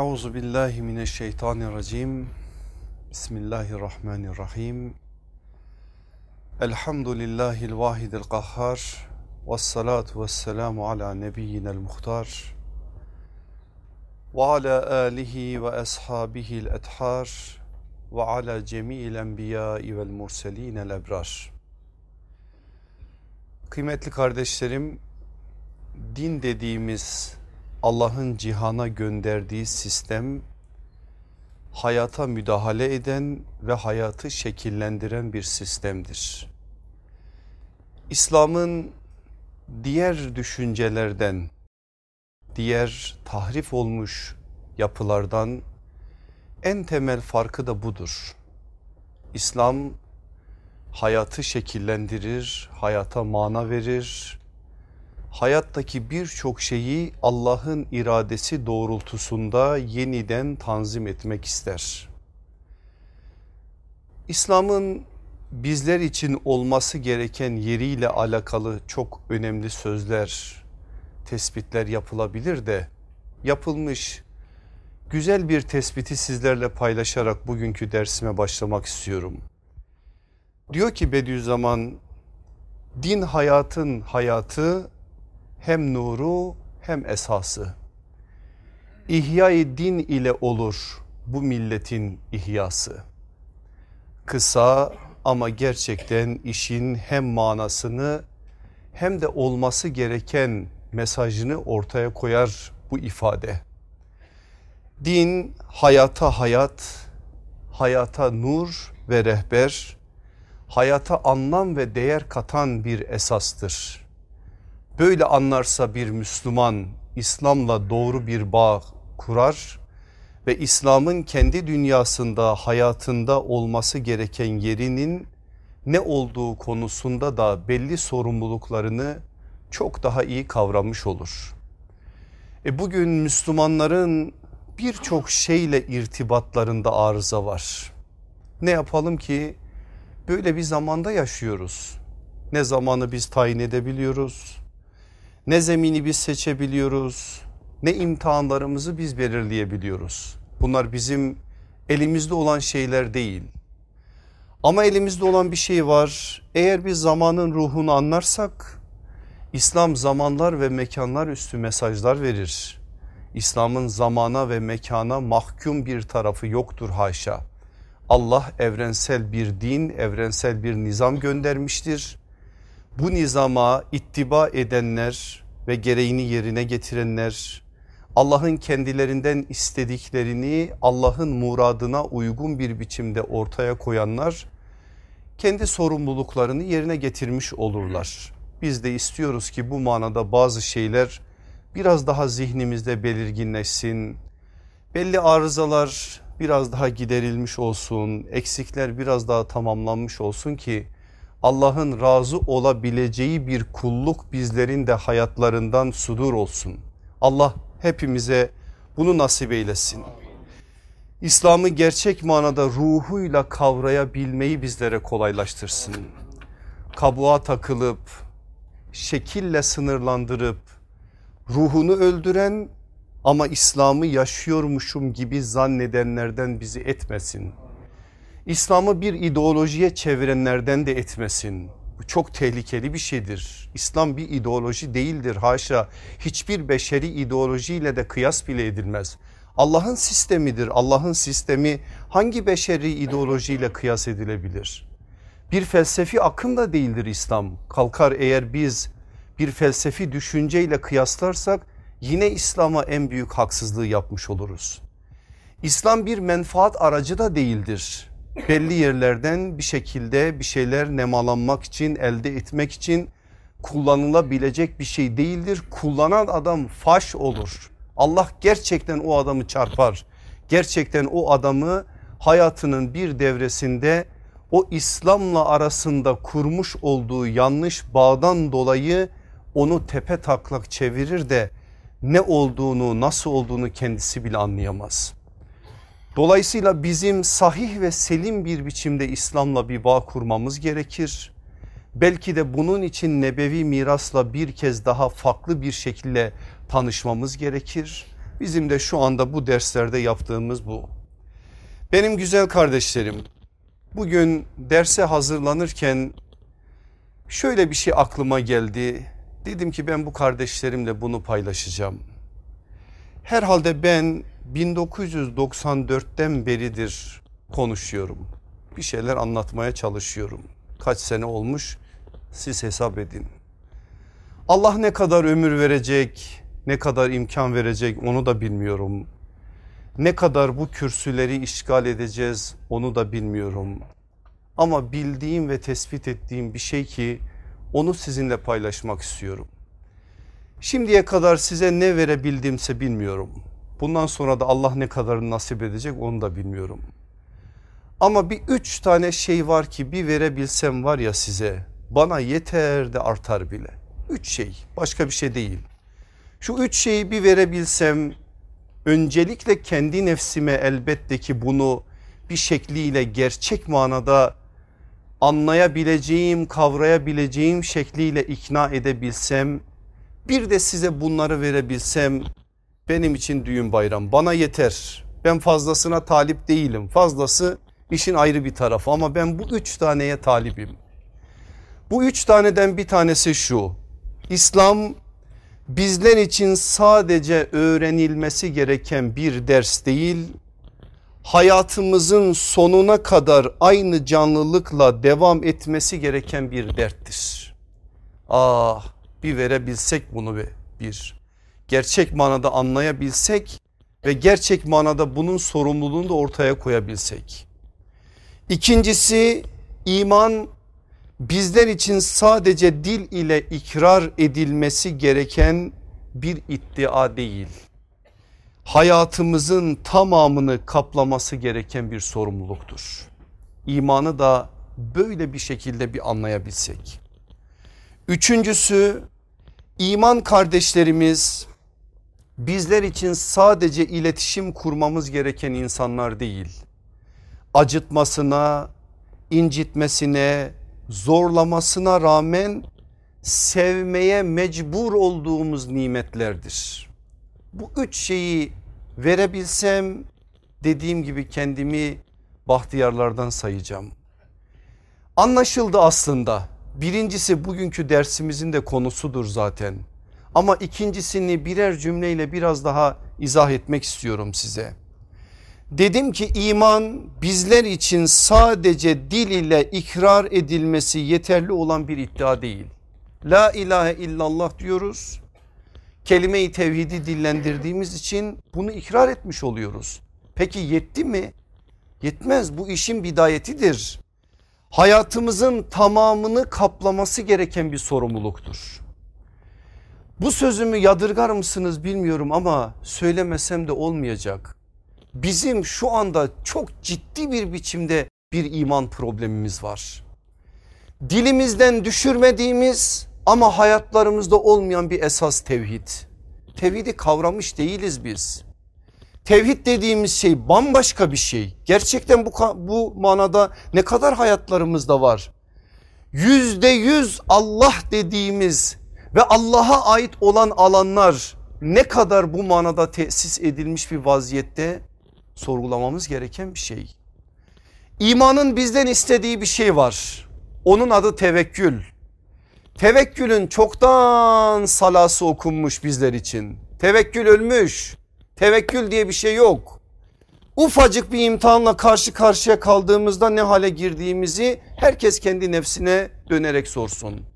Euzu billahi mineşşeytanirracim. Bismillahirrahmanirrahim. Elhamdülillahil vahidil kahhar. Ves salatu ves selamu ala nebiyyinel muhtar. Ve ala alihi ve ashabihil ethar. Ve ala cemi'il enbiyai vel murselinel ebrar. Kıymetli kardeşlerim, din dediğimiz Allah'ın cihana gönderdiği sistem hayata müdahale eden ve hayatı şekillendiren bir sistemdir. İslam'ın diğer düşüncelerden, diğer tahrif olmuş yapılardan en temel farkı da budur. İslam hayatı şekillendirir, hayata mana verir, hayattaki birçok şeyi Allah'ın iradesi doğrultusunda yeniden tanzim etmek ister. İslam'ın bizler için olması gereken yeriyle alakalı çok önemli sözler, tespitler yapılabilir de yapılmış güzel bir tespiti sizlerle paylaşarak bugünkü dersime başlamak istiyorum. Diyor ki Bediüzzaman din hayatın hayatı hem nuru hem esası. İhya-i din ile olur bu milletin ihyası. Kısa ama gerçekten işin hem manasını hem de olması gereken mesajını ortaya koyar bu ifade. Din hayata hayat, hayata nur ve rehber, hayata anlam ve değer katan bir esastır. Böyle anlarsa bir Müslüman İslam'la doğru bir bağ kurar ve İslam'ın kendi dünyasında hayatında olması gereken yerinin ne olduğu konusunda da belli sorumluluklarını çok daha iyi kavramış olur. E bugün Müslümanların birçok şeyle irtibatlarında arıza var. Ne yapalım ki böyle bir zamanda yaşıyoruz. Ne zamanı biz tayin edebiliyoruz ne zemini biz seçebiliyoruz ne imtihanlarımızı biz belirleyebiliyoruz. Bunlar bizim elimizde olan şeyler değil. Ama elimizde olan bir şey var. Eğer biz zamanın ruhunu anlarsak İslam zamanlar ve mekanlar üstü mesajlar verir. İslam'ın zamana ve mekana mahkum bir tarafı yoktur haşa. Allah evrensel bir din, evrensel bir nizam göndermiştir bu nizama ittiba edenler ve gereğini yerine getirenler Allah'ın kendilerinden istediklerini Allah'ın muradına uygun bir biçimde ortaya koyanlar kendi sorumluluklarını yerine getirmiş olurlar. Biz de istiyoruz ki bu manada bazı şeyler biraz daha zihnimizde belirginleşsin. Belli arızalar biraz daha giderilmiş olsun, eksikler biraz daha tamamlanmış olsun ki Allah'ın razı olabileceği bir kulluk bizlerin de hayatlarından sudur olsun. Allah hepimize bunu nasip eylesin. İslam'ı gerçek manada ruhuyla kavrayabilmeyi bizlere kolaylaştırsın. Kabuğa takılıp şekille sınırlandırıp ruhunu öldüren ama İslam'ı yaşıyormuşum gibi zannedenlerden bizi etmesin. İslam'ı bir ideolojiye çevirenlerden de etmesin. Bu çok tehlikeli bir şeydir. İslam bir ideoloji değildir haşa. Hiçbir beşeri ideolojiyle de kıyas bile edilmez. Allah'ın sistemidir. Allah'ın sistemi hangi beşeri ideolojiyle kıyas edilebilir? Bir felsefi akım da değildir İslam. Kalkar eğer biz bir felsefi düşünceyle kıyaslarsak yine İslam'a en büyük haksızlığı yapmış oluruz. İslam bir menfaat aracı da değildir belli yerlerden bir şekilde bir şeyler nemalanmak için elde etmek için kullanılabilecek bir şey değildir. Kullanan adam faş olur. Allah gerçekten o adamı çarpar. Gerçekten o adamı hayatının bir devresinde o İslam'la arasında kurmuş olduğu yanlış bağdan dolayı onu tepe taklak çevirir de ne olduğunu nasıl olduğunu kendisi bile anlayamaz. Dolayısıyla bizim sahih ve selim bir biçimde İslam'la bir bağ kurmamız gerekir. Belki de bunun için nebevi mirasla bir kez daha farklı bir şekilde tanışmamız gerekir. Bizim de şu anda bu derslerde yaptığımız bu. Benim güzel kardeşlerim bugün derse hazırlanırken şöyle bir şey aklıma geldi. Dedim ki ben bu kardeşlerimle bunu paylaşacağım. Herhalde ben 1994'ten beridir konuşuyorum. Bir şeyler anlatmaya çalışıyorum. Kaç sene olmuş siz hesap edin. Allah ne kadar ömür verecek, ne kadar imkan verecek onu da bilmiyorum. Ne kadar bu kürsüleri işgal edeceğiz onu da bilmiyorum. Ama bildiğim ve tespit ettiğim bir şey ki onu sizinle paylaşmak istiyorum. Şimdiye kadar size ne verebildimse bilmiyorum. Bundan sonra da Allah ne kadar nasip edecek onu da bilmiyorum. Ama bir üç tane şey var ki bir verebilsem var ya size bana yeter de artar bile. Üç şey başka bir şey değil. Şu üç şeyi bir verebilsem öncelikle kendi nefsime elbette ki bunu bir şekliyle gerçek manada anlayabileceğim kavrayabileceğim şekliyle ikna edebilsem bir de size bunları verebilsem benim için düğün bayram bana yeter. Ben fazlasına talip değilim fazlası işin ayrı bir tarafı ama ben bu üç taneye talibim. Bu üç taneden bir tanesi şu İslam bizler için sadece öğrenilmesi gereken bir ders değil hayatımızın sonuna kadar aynı canlılıkla devam etmesi gereken bir derttir. Ah bir verebilsek bunu bir gerçek manada anlayabilsek ve gerçek manada bunun sorumluluğunu da ortaya koyabilsek. İkincisi iman bizler için sadece dil ile ikrar edilmesi gereken bir iddia değil. Hayatımızın tamamını kaplaması gereken bir sorumluluktur. İmanı da böyle bir şekilde bir anlayabilsek. Üçüncüsü iman kardeşlerimiz bizler için sadece iletişim kurmamız gereken insanlar değil. Acıtmasına, incitmesine, zorlamasına rağmen sevmeye mecbur olduğumuz nimetlerdir. Bu üç şeyi verebilsem dediğim gibi kendimi bahtiyarlardan sayacağım. Anlaşıldı aslında. Birincisi bugünkü dersimizin de konusudur zaten. Ama ikincisini birer cümleyle biraz daha izah etmek istiyorum size. Dedim ki iman bizler için sadece dil ile ikrar edilmesi yeterli olan bir iddia değil. La ilahe illallah diyoruz. Kelime-i tevhidi dillendirdiğimiz için bunu ikrar etmiş oluyoruz. Peki yetti mi? Yetmez bu işin bidayetidir. Hayatımızın tamamını kaplaması gereken bir sorumluluktur. Bu sözümü yadırgar mısınız bilmiyorum ama söylemesem de olmayacak bizim şu anda çok ciddi bir biçimde bir iman problemimiz var. Dilimizden düşürmediğimiz ama hayatlarımızda olmayan bir esas tevhid. Tevhidi kavramış değiliz biz. Tevhid dediğimiz şey bambaşka bir şey. Gerçekten bu, bu manada ne kadar hayatlarımızda var. Yüzde yüz Allah dediğimiz ve Allah'a ait olan alanlar ne kadar bu manada tesis edilmiş bir vaziyette sorgulamamız gereken bir şey. İmanın bizden istediği bir şey var. Onun adı tevekkül. Tevekkülün çoktan salası okunmuş bizler için. Tevekkül ölmüş. Tevekkül diye bir şey yok. Ufacık bir imtihanla karşı karşıya kaldığımızda ne hale girdiğimizi herkes kendi nefsine dönerek sorsun.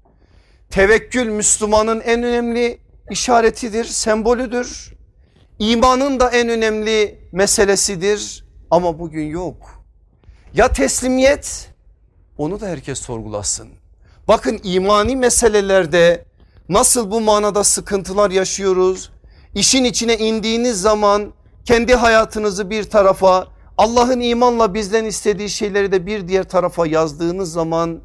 Tevekkül Müslümanın en önemli işaretidir, sembolüdür. İmanın da en önemli meselesidir ama bugün yok. Ya teslimiyet onu da herkes sorgulasın. Bakın imani meselelerde nasıl bu manada sıkıntılar yaşıyoruz. İşin içine indiğiniz zaman kendi hayatınızı bir tarafa Allah'ın imanla bizden istediği şeyleri de bir diğer tarafa yazdığınız zaman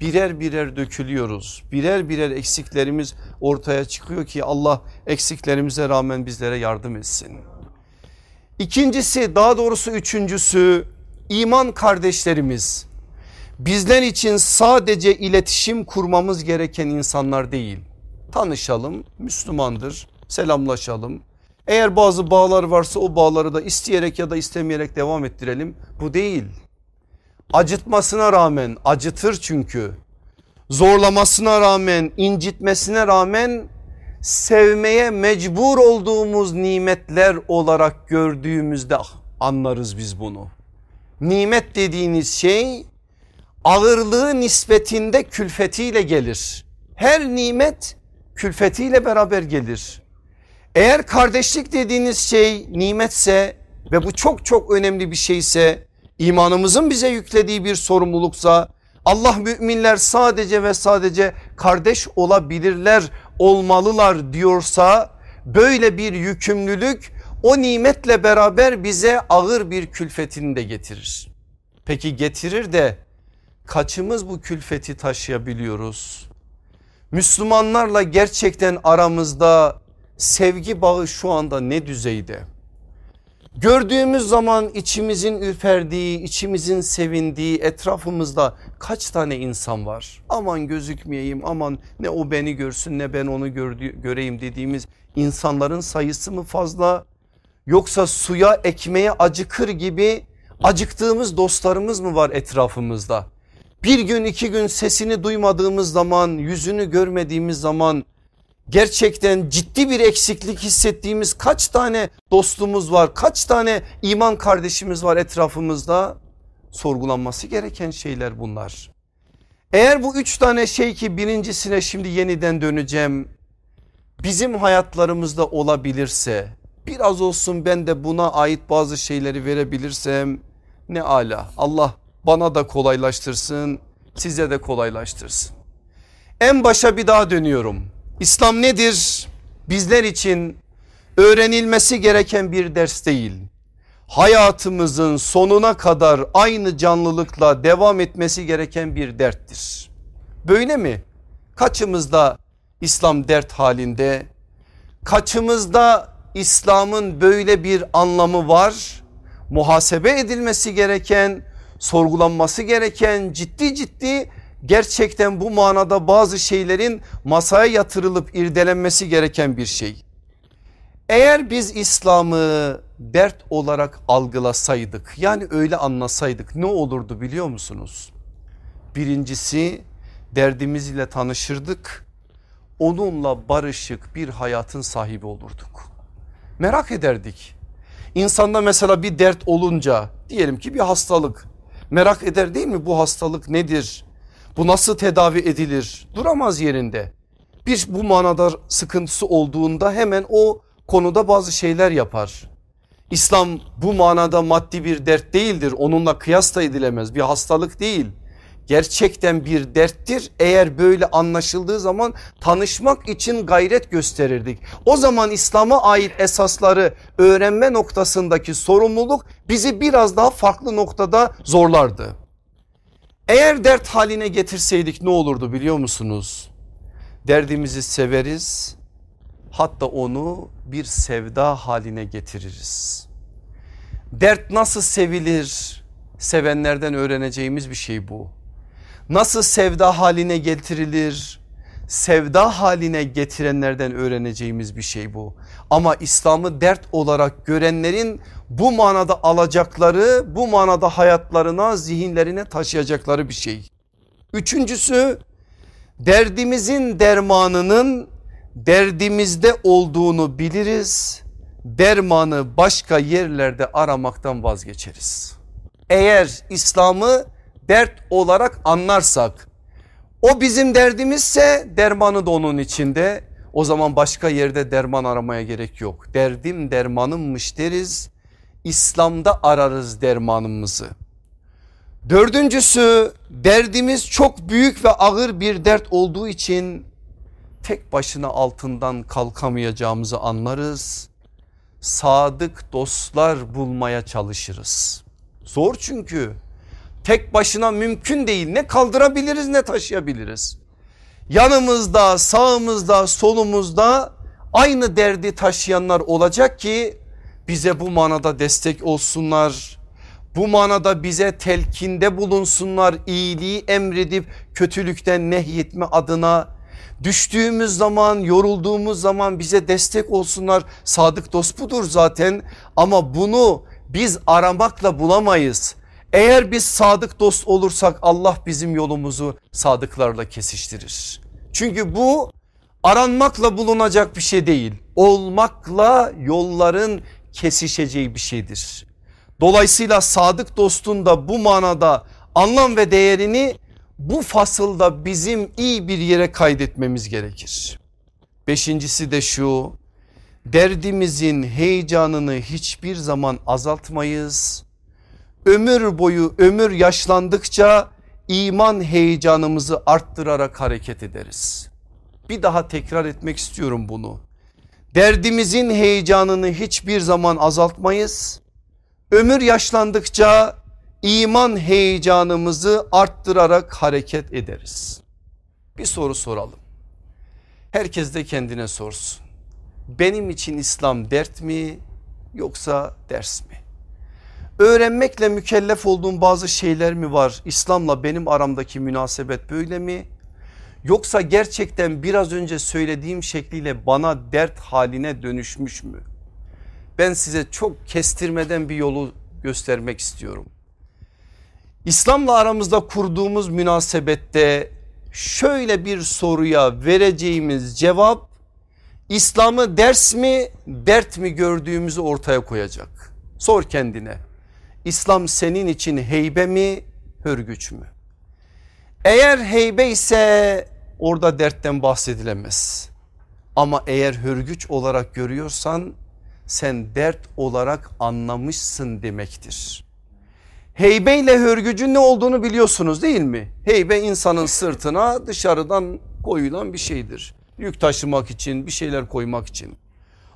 birer birer dökülüyoruz. Birer birer eksiklerimiz ortaya çıkıyor ki Allah eksiklerimize rağmen bizlere yardım etsin. İkincisi daha doğrusu üçüncüsü iman kardeşlerimiz bizler için sadece iletişim kurmamız gereken insanlar değil. Tanışalım Müslümandır selamlaşalım Eğer bazı bağlar varsa o bağları da isteyerek ya da istemeyerek devam ettirelim. Bu değil. Acıtmasına rağmen acıtır çünkü. Zorlamasına rağmen incitmesine rağmen sevmeye mecbur olduğumuz nimetler olarak gördüğümüzde anlarız biz bunu. Nimet dediğiniz şey ağırlığı nispetinde külfetiyle gelir. Her nimet külfetiyle beraber gelir. Eğer kardeşlik dediğiniz şey nimetse ve bu çok çok önemli bir şeyse imanımızın bize yüklediği bir sorumluluksa Allah müminler sadece ve sadece kardeş olabilirler olmalılar diyorsa böyle bir yükümlülük o nimetle beraber bize ağır bir külfetini de getirir. Peki getirir de kaçımız bu külfeti taşıyabiliyoruz? Müslümanlarla gerçekten aramızda sevgi bağı şu anda ne düzeyde? Gördüğümüz zaman içimizin ürperdiği, içimizin sevindiği etrafımızda kaç tane insan var? Aman gözükmeyeyim, aman ne o beni görsün ne ben onu gördü, göreyim dediğimiz insanların sayısı mı fazla? Yoksa suya ekmeğe acıkır gibi acıktığımız dostlarımız mı var etrafımızda? Bir gün iki gün sesini duymadığımız zaman yüzünü görmediğimiz zaman gerçekten ciddi bir eksiklik hissettiğimiz kaç tane dostumuz var kaç tane iman kardeşimiz var etrafımızda sorgulanması gereken şeyler bunlar. Eğer bu üç tane şey ki birincisine şimdi yeniden döneceğim bizim hayatlarımızda olabilirse biraz olsun ben de buna ait bazı şeyleri verebilirsem ne ala Allah bana da kolaylaştırsın size de kolaylaştırsın. En başa bir daha dönüyorum. İslam nedir? Bizler için öğrenilmesi gereken bir ders değil. Hayatımızın sonuna kadar aynı canlılıkla devam etmesi gereken bir derttir. Böyle mi? Kaçımızda İslam dert halinde? Kaçımızda İslam'ın böyle bir anlamı var? Muhasebe edilmesi gereken, sorgulanması gereken ciddi ciddi gerçekten bu manada bazı şeylerin masaya yatırılıp irdelenmesi gereken bir şey. Eğer biz İslam'ı dert olarak algılasaydık yani öyle anlasaydık ne olurdu biliyor musunuz? Birincisi derdimiz ile tanışırdık onunla barışık bir hayatın sahibi olurduk. Merak ederdik. İnsanda mesela bir dert olunca diyelim ki bir hastalık merak eder değil mi bu hastalık nedir? Bu nasıl tedavi edilir? Duramaz yerinde. Bir bu manada sıkıntısı olduğunda hemen o konuda bazı şeyler yapar. İslam bu manada maddi bir dert değildir. Onunla kıyas da edilemez. Bir hastalık değil. Gerçekten bir derttir. Eğer böyle anlaşıldığı zaman tanışmak için gayret gösterirdik. O zaman İslam'a ait esasları öğrenme noktasındaki sorumluluk bizi biraz daha farklı noktada zorlardı. Eğer dert haline getirseydik ne olurdu biliyor musunuz? Derdimizi severiz hatta onu bir sevda haline getiririz. Dert nasıl sevilir? Sevenlerden öğreneceğimiz bir şey bu. Nasıl sevda haline getirilir? Sevda haline getirenlerden öğreneceğimiz bir şey bu. Ama İslam'ı dert olarak görenlerin bu manada alacakları bu manada hayatlarına zihinlerine taşıyacakları bir şey. Üçüncüsü derdimizin dermanının derdimizde olduğunu biliriz. Dermanı başka yerlerde aramaktan vazgeçeriz. Eğer İslam'ı dert olarak anlarsak o bizim derdimizse dermanı da onun içinde o zaman başka yerde derman aramaya gerek yok. Derdim dermanımmış deriz İslam'da ararız dermanımızı. Dördüncüsü derdimiz çok büyük ve ağır bir dert olduğu için tek başına altından kalkamayacağımızı anlarız. Sadık dostlar bulmaya çalışırız. Zor çünkü tek başına mümkün değil ne kaldırabiliriz ne taşıyabiliriz. Yanımızda sağımızda solumuzda aynı derdi taşıyanlar olacak ki bize bu manada destek olsunlar. Bu manada bize telkinde bulunsunlar iyiliği emredip kötülükten nehyetme adına Düştüğümüz zaman yorulduğumuz zaman bize destek olsunlar. Sadık dost budur zaten ama bunu biz aramakla bulamayız. Eğer biz sadık dost olursak Allah bizim yolumuzu sadıklarla kesiştirir. Çünkü bu aranmakla bulunacak bir şey değil. Olmakla yolların kesişeceği bir şeydir. Dolayısıyla sadık dostun da bu manada anlam ve değerini bu fasılda bizim iyi bir yere kaydetmemiz gerekir. Beşincisi de şu derdimizin heyecanını hiçbir zaman azaltmayız. Ömür boyu ömür yaşlandıkça iman heyecanımızı arttırarak hareket ederiz. Bir daha tekrar etmek istiyorum bunu. Derdimizin heyecanını hiçbir zaman azaltmayız. Ömür yaşlandıkça iman heyecanımızı arttırarak hareket ederiz. Bir soru soralım. Herkes de kendine sorsun. Benim için İslam dert mi yoksa ders mi? Öğrenmekle mükellef olduğum bazı şeyler mi var? İslam'la benim aramdaki münasebet böyle mi? Yoksa gerçekten biraz önce söylediğim şekliyle bana dert haline dönüşmüş mü? Ben size çok kestirmeden bir yolu göstermek istiyorum. İslam'la aramızda kurduğumuz münasebette şöyle bir soruya vereceğimiz cevap İslam'ı ders mi dert mi gördüğümüzü ortaya koyacak. Sor kendine İslam senin için heybe mi hürgüç mü? Eğer heybe ise orada dertten bahsedilemez. Ama eğer hürgüç olarak görüyorsan sen dert olarak anlamışsın demektir. Heybe ile hürgücün ne olduğunu biliyorsunuz değil mi? Heybe insanın sırtına dışarıdan koyulan bir şeydir. Yük taşımak için bir şeyler koymak için.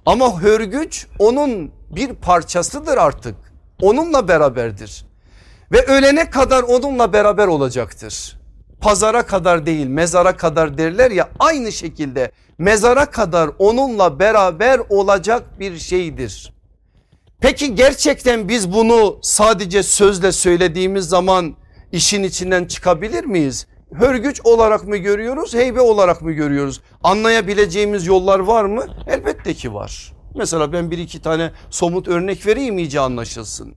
Ama hörgüç onun bir parçasıdır artık. Onunla beraberdir. Ve ölene kadar onunla beraber olacaktır. Pazara kadar değil mezara kadar derler ya aynı şekilde mezara kadar onunla beraber olacak bir şeydir. Peki gerçekten biz bunu sadece sözle söylediğimiz zaman işin içinden çıkabilir miyiz? Hörgüç olarak mı görüyoruz heybe olarak mı görüyoruz? Anlayabileceğimiz yollar var mı? Elbette ki var. Mesela ben bir iki tane somut örnek vereyim iyice anlaşılsın.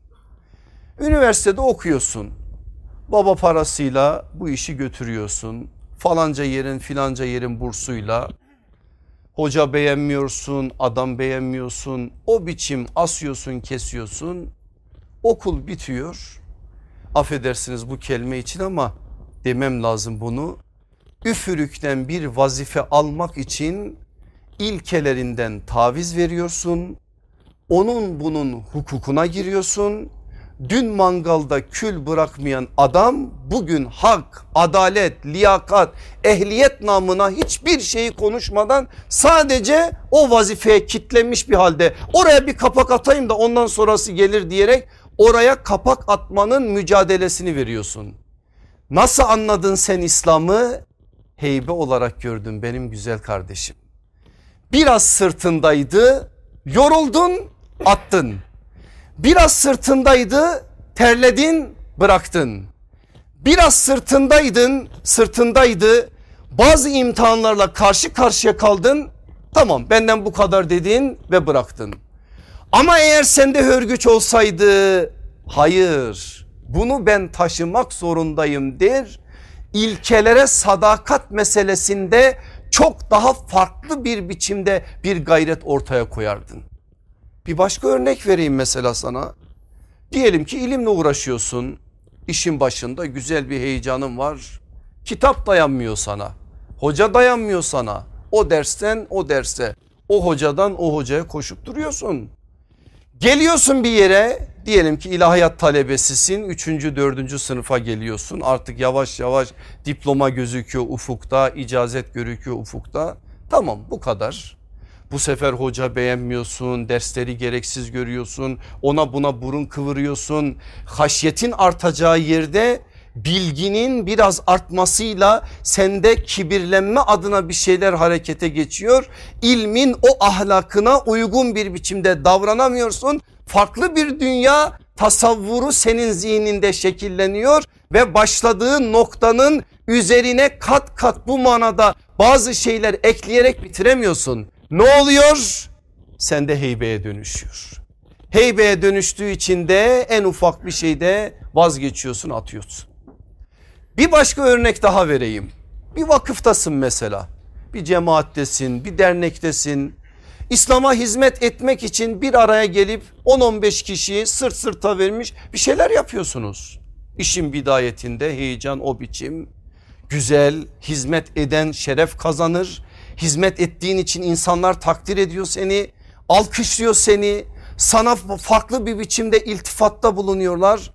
Üniversitede okuyorsun. Baba parasıyla bu işi götürüyorsun. Falanca yerin filanca yerin bursuyla Hoca beğenmiyorsun, adam beğenmiyorsun. O biçim asıyorsun, kesiyorsun. Okul bitiyor. Affedersiniz bu kelime için ama demem lazım bunu. Üfürükten bir vazife almak için ilkelerinden taviz veriyorsun. Onun bunun hukukuna giriyorsun dün mangalda kül bırakmayan adam bugün hak, adalet, liyakat, ehliyet namına hiçbir şeyi konuşmadan sadece o vazifeye kitlenmiş bir halde oraya bir kapak atayım da ondan sonrası gelir diyerek oraya kapak atmanın mücadelesini veriyorsun. Nasıl anladın sen İslam'ı? Heybe olarak gördün benim güzel kardeşim. Biraz sırtındaydı yoruldun attın Biraz sırtındaydı terledin bıraktın. Biraz sırtındaydın sırtındaydı bazı imtihanlarla karşı karşıya kaldın. Tamam benden bu kadar dedin ve bıraktın. Ama eğer sende hörgüç olsaydı hayır bunu ben taşımak zorundayım der. İlkelere sadakat meselesinde çok daha farklı bir biçimde bir gayret ortaya koyardın. Bir başka örnek vereyim mesela sana. Diyelim ki ilimle uğraşıyorsun. işin başında güzel bir heyecanın var. Kitap dayanmıyor sana. Hoca dayanmıyor sana. O dersten o derse, o hocadan o hocaya koşup duruyorsun. Geliyorsun bir yere diyelim ki ilahiyat talebesisin 3. 4. sınıfa geliyorsun artık yavaş yavaş diploma gözüküyor ufukta icazet gözüküyor ufukta tamam bu kadar bu sefer hoca beğenmiyorsun, dersleri gereksiz görüyorsun, ona buna burun kıvırıyorsun. Haşyetin artacağı yerde bilginin biraz artmasıyla sende kibirlenme adına bir şeyler harekete geçiyor. İlmin o ahlakına uygun bir biçimde davranamıyorsun. Farklı bir dünya tasavvuru senin zihninde şekilleniyor ve başladığı noktanın üzerine kat kat bu manada bazı şeyler ekleyerek bitiremiyorsun. Ne oluyor? Sende heybeye dönüşüyor. Heybeye dönüştüğü için de en ufak bir şeyde vazgeçiyorsun atıyorsun. Bir başka örnek daha vereyim. Bir vakıftasın mesela. Bir cemaattesin, bir dernektesin. İslam'a hizmet etmek için bir araya gelip 10-15 kişiyi sırt sırta vermiş bir şeyler yapıyorsunuz. İşin bidayetinde heyecan o biçim. Güzel hizmet eden şeref kazanır. Hizmet ettiğin için insanlar takdir ediyor seni, alkışlıyor seni. Sana farklı bir biçimde iltifatta bulunuyorlar.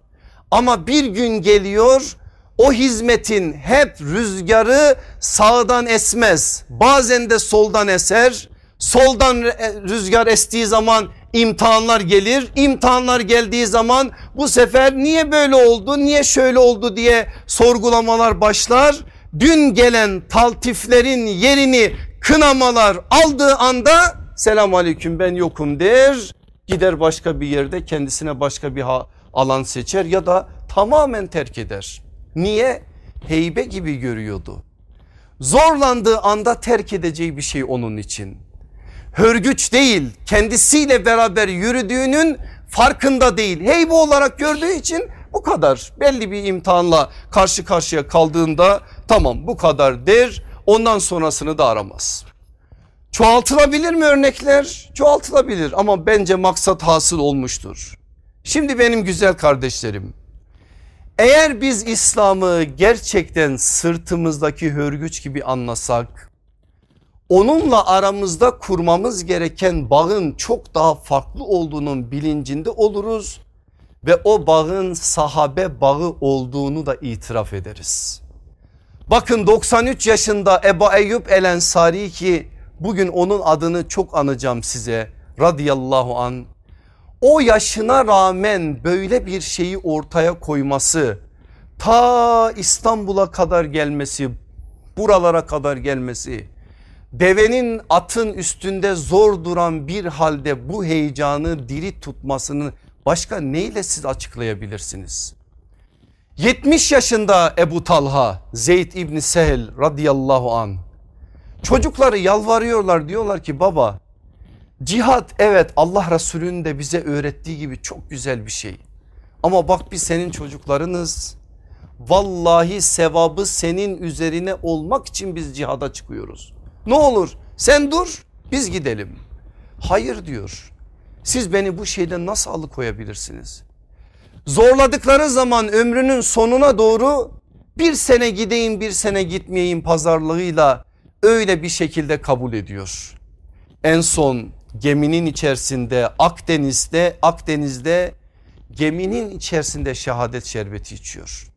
Ama bir gün geliyor o hizmetin hep rüzgarı sağdan esmez. Bazen de soldan eser. Soldan rüzgar estiği zaman imtihanlar gelir. İmtihanlar geldiği zaman bu sefer niye böyle oldu niye şöyle oldu diye sorgulamalar başlar. Dün gelen taltiflerin yerini kınamalar aldığı anda selam aleyküm ben yokum der. Gider başka bir yerde kendisine başka bir alan seçer ya da tamamen terk eder. Niye? Heybe gibi görüyordu. Zorlandığı anda terk edeceği bir şey onun için. Hörgüç değil kendisiyle beraber yürüdüğünün farkında değil. Heybe olarak gördüğü için bu kadar belli bir imtihanla karşı karşıya kaldığında tamam bu kadar der ondan sonrasını da aramaz. Çoğaltılabilir mi örnekler? Çoğaltılabilir ama bence maksat hasıl olmuştur. Şimdi benim güzel kardeşlerim eğer biz İslam'ı gerçekten sırtımızdaki hörgüç gibi anlasak onunla aramızda kurmamız gereken bağın çok daha farklı olduğunun bilincinde oluruz ve o bağın sahabe bağı olduğunu da itiraf ederiz. Bakın 93 yaşında Ebu Eyyub El Ensari ki bugün onun adını çok anacağım size radıyallahu an o yaşına rağmen böyle bir şeyi ortaya koyması ta İstanbul'a kadar gelmesi buralara kadar gelmesi devenin atın üstünde zor duran bir halde bu heyecanı diri tutmasını başka neyle siz açıklayabilirsiniz? 70 yaşında Ebu Talha Zeyd İbni Sehel radıyallahu an çocukları yalvarıyorlar diyorlar ki baba Cihat evet Allah Resulü'nün de bize öğrettiği gibi çok güzel bir şey. Ama bak biz senin çocuklarınız. Vallahi sevabı senin üzerine olmak için biz cihada çıkıyoruz. Ne olur sen dur biz gidelim. Hayır diyor. Siz beni bu şeyden nasıl alıkoyabilirsiniz? Zorladıkları zaman ömrünün sonuna doğru bir sene gideyim bir sene gitmeyeyim pazarlığıyla öyle bir şekilde kabul ediyor. En son geminin içerisinde Akdeniz'de Akdeniz'de geminin içerisinde şehadet şerbeti içiyor.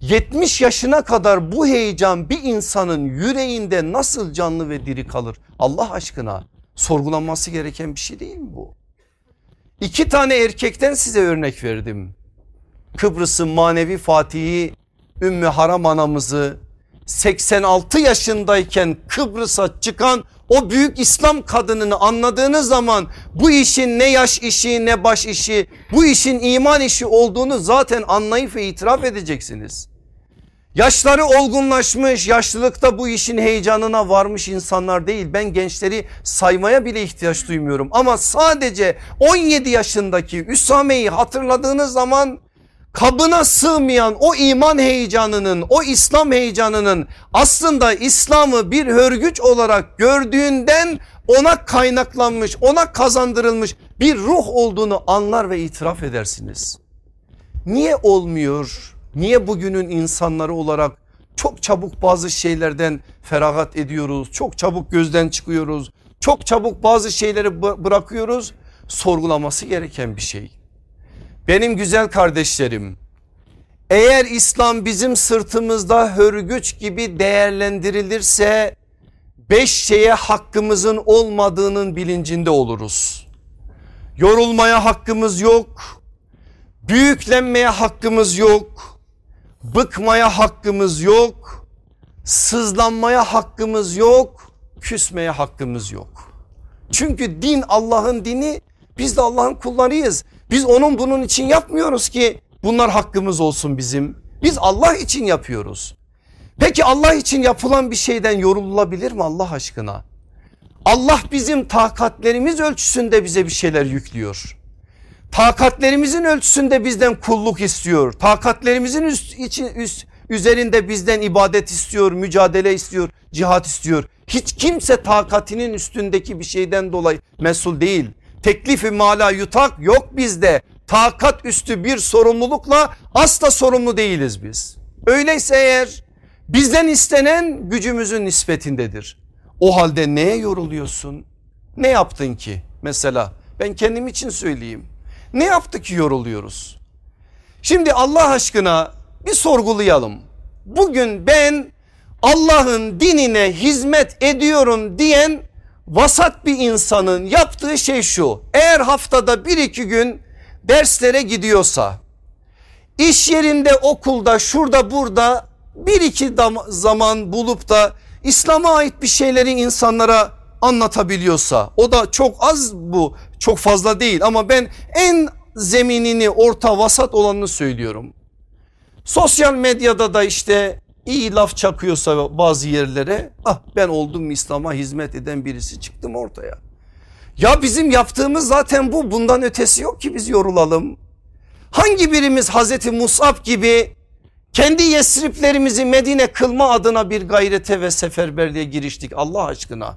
70 yaşına kadar bu heyecan bir insanın yüreğinde nasıl canlı ve diri kalır? Allah aşkına sorgulanması gereken bir şey değil mi bu? İki tane erkekten size örnek verdim. Kıbrıs'ın manevi fatihi Ümmü Haram anamızı 86 yaşındayken Kıbrıs'a çıkan o büyük İslam kadınını anladığınız zaman bu işin ne yaş işi ne baş işi bu işin iman işi olduğunu zaten anlayıp ve itiraf edeceksiniz. Yaşları olgunlaşmış yaşlılıkta bu işin heyecanına varmış insanlar değil. Ben gençleri saymaya bile ihtiyaç duymuyorum. Ama sadece 17 yaşındaki Üsame'yi hatırladığınız zaman kabına sığmayan o iman heyecanının o İslam heyecanının aslında İslam'ı bir hörgüç olarak gördüğünden ona kaynaklanmış ona kazandırılmış bir ruh olduğunu anlar ve itiraf edersiniz. Niye olmuyor? Niye bugünün insanları olarak çok çabuk bazı şeylerden feragat ediyoruz? Çok çabuk gözden çıkıyoruz. Çok çabuk bazı şeyleri bırakıyoruz. Sorgulaması gereken bir şey. Benim güzel kardeşlerim eğer İslam bizim sırtımızda hörgüç gibi değerlendirilirse beş şeye hakkımızın olmadığının bilincinde oluruz. Yorulmaya hakkımız yok. Büyüklenmeye hakkımız yok. Bıkmaya hakkımız yok. Sızlanmaya hakkımız yok. Küsmeye hakkımız yok. Çünkü din Allah'ın dini biz de Allah'ın kullarıyız. Biz onun bunun için yapmıyoruz ki bunlar hakkımız olsun bizim. Biz Allah için yapıyoruz. Peki Allah için yapılan bir şeyden yorulabilir mi Allah aşkına? Allah bizim takatlerimiz ölçüsünde bize bir şeyler yüklüyor. Takatlerimizin ölçüsünde bizden kulluk istiyor. Takatlerimizin üst, için, üst, üzerinde bizden ibadet istiyor, mücadele istiyor, cihat istiyor. Hiç kimse takatinin üstündeki bir şeyden dolayı mesul değil. Teklifi mala yutak yok bizde. Takat üstü bir sorumlulukla asla sorumlu değiliz biz. Öyleyse eğer bizden istenen gücümüzün nispetindedir. O halde neye yoruluyorsun? Ne yaptın ki? Mesela ben kendim için söyleyeyim. Ne yaptık ki yoruluyoruz? Şimdi Allah aşkına bir sorgulayalım. Bugün ben Allah'ın dinine hizmet ediyorum diyen vasat bir insanın yaptığı şey şu. Eğer haftada bir iki gün derslere gidiyorsa iş yerinde okulda şurada burada bir iki zaman bulup da İslam'a ait bir şeyleri insanlara anlatabiliyorsa o da çok az bu çok fazla değil ama ben en zeminini orta vasat olanını söylüyorum. Sosyal medyada da işte iyi laf çakıyorsa bazı yerlere ah ben oldum İslam'a hizmet eden birisi çıktım ortaya. Ya bizim yaptığımız zaten bu bundan ötesi yok ki biz yorulalım. Hangi birimiz Hazreti Musab gibi kendi yesriplerimizi Medine kılma adına bir gayrete ve seferberliğe giriştik Allah aşkına.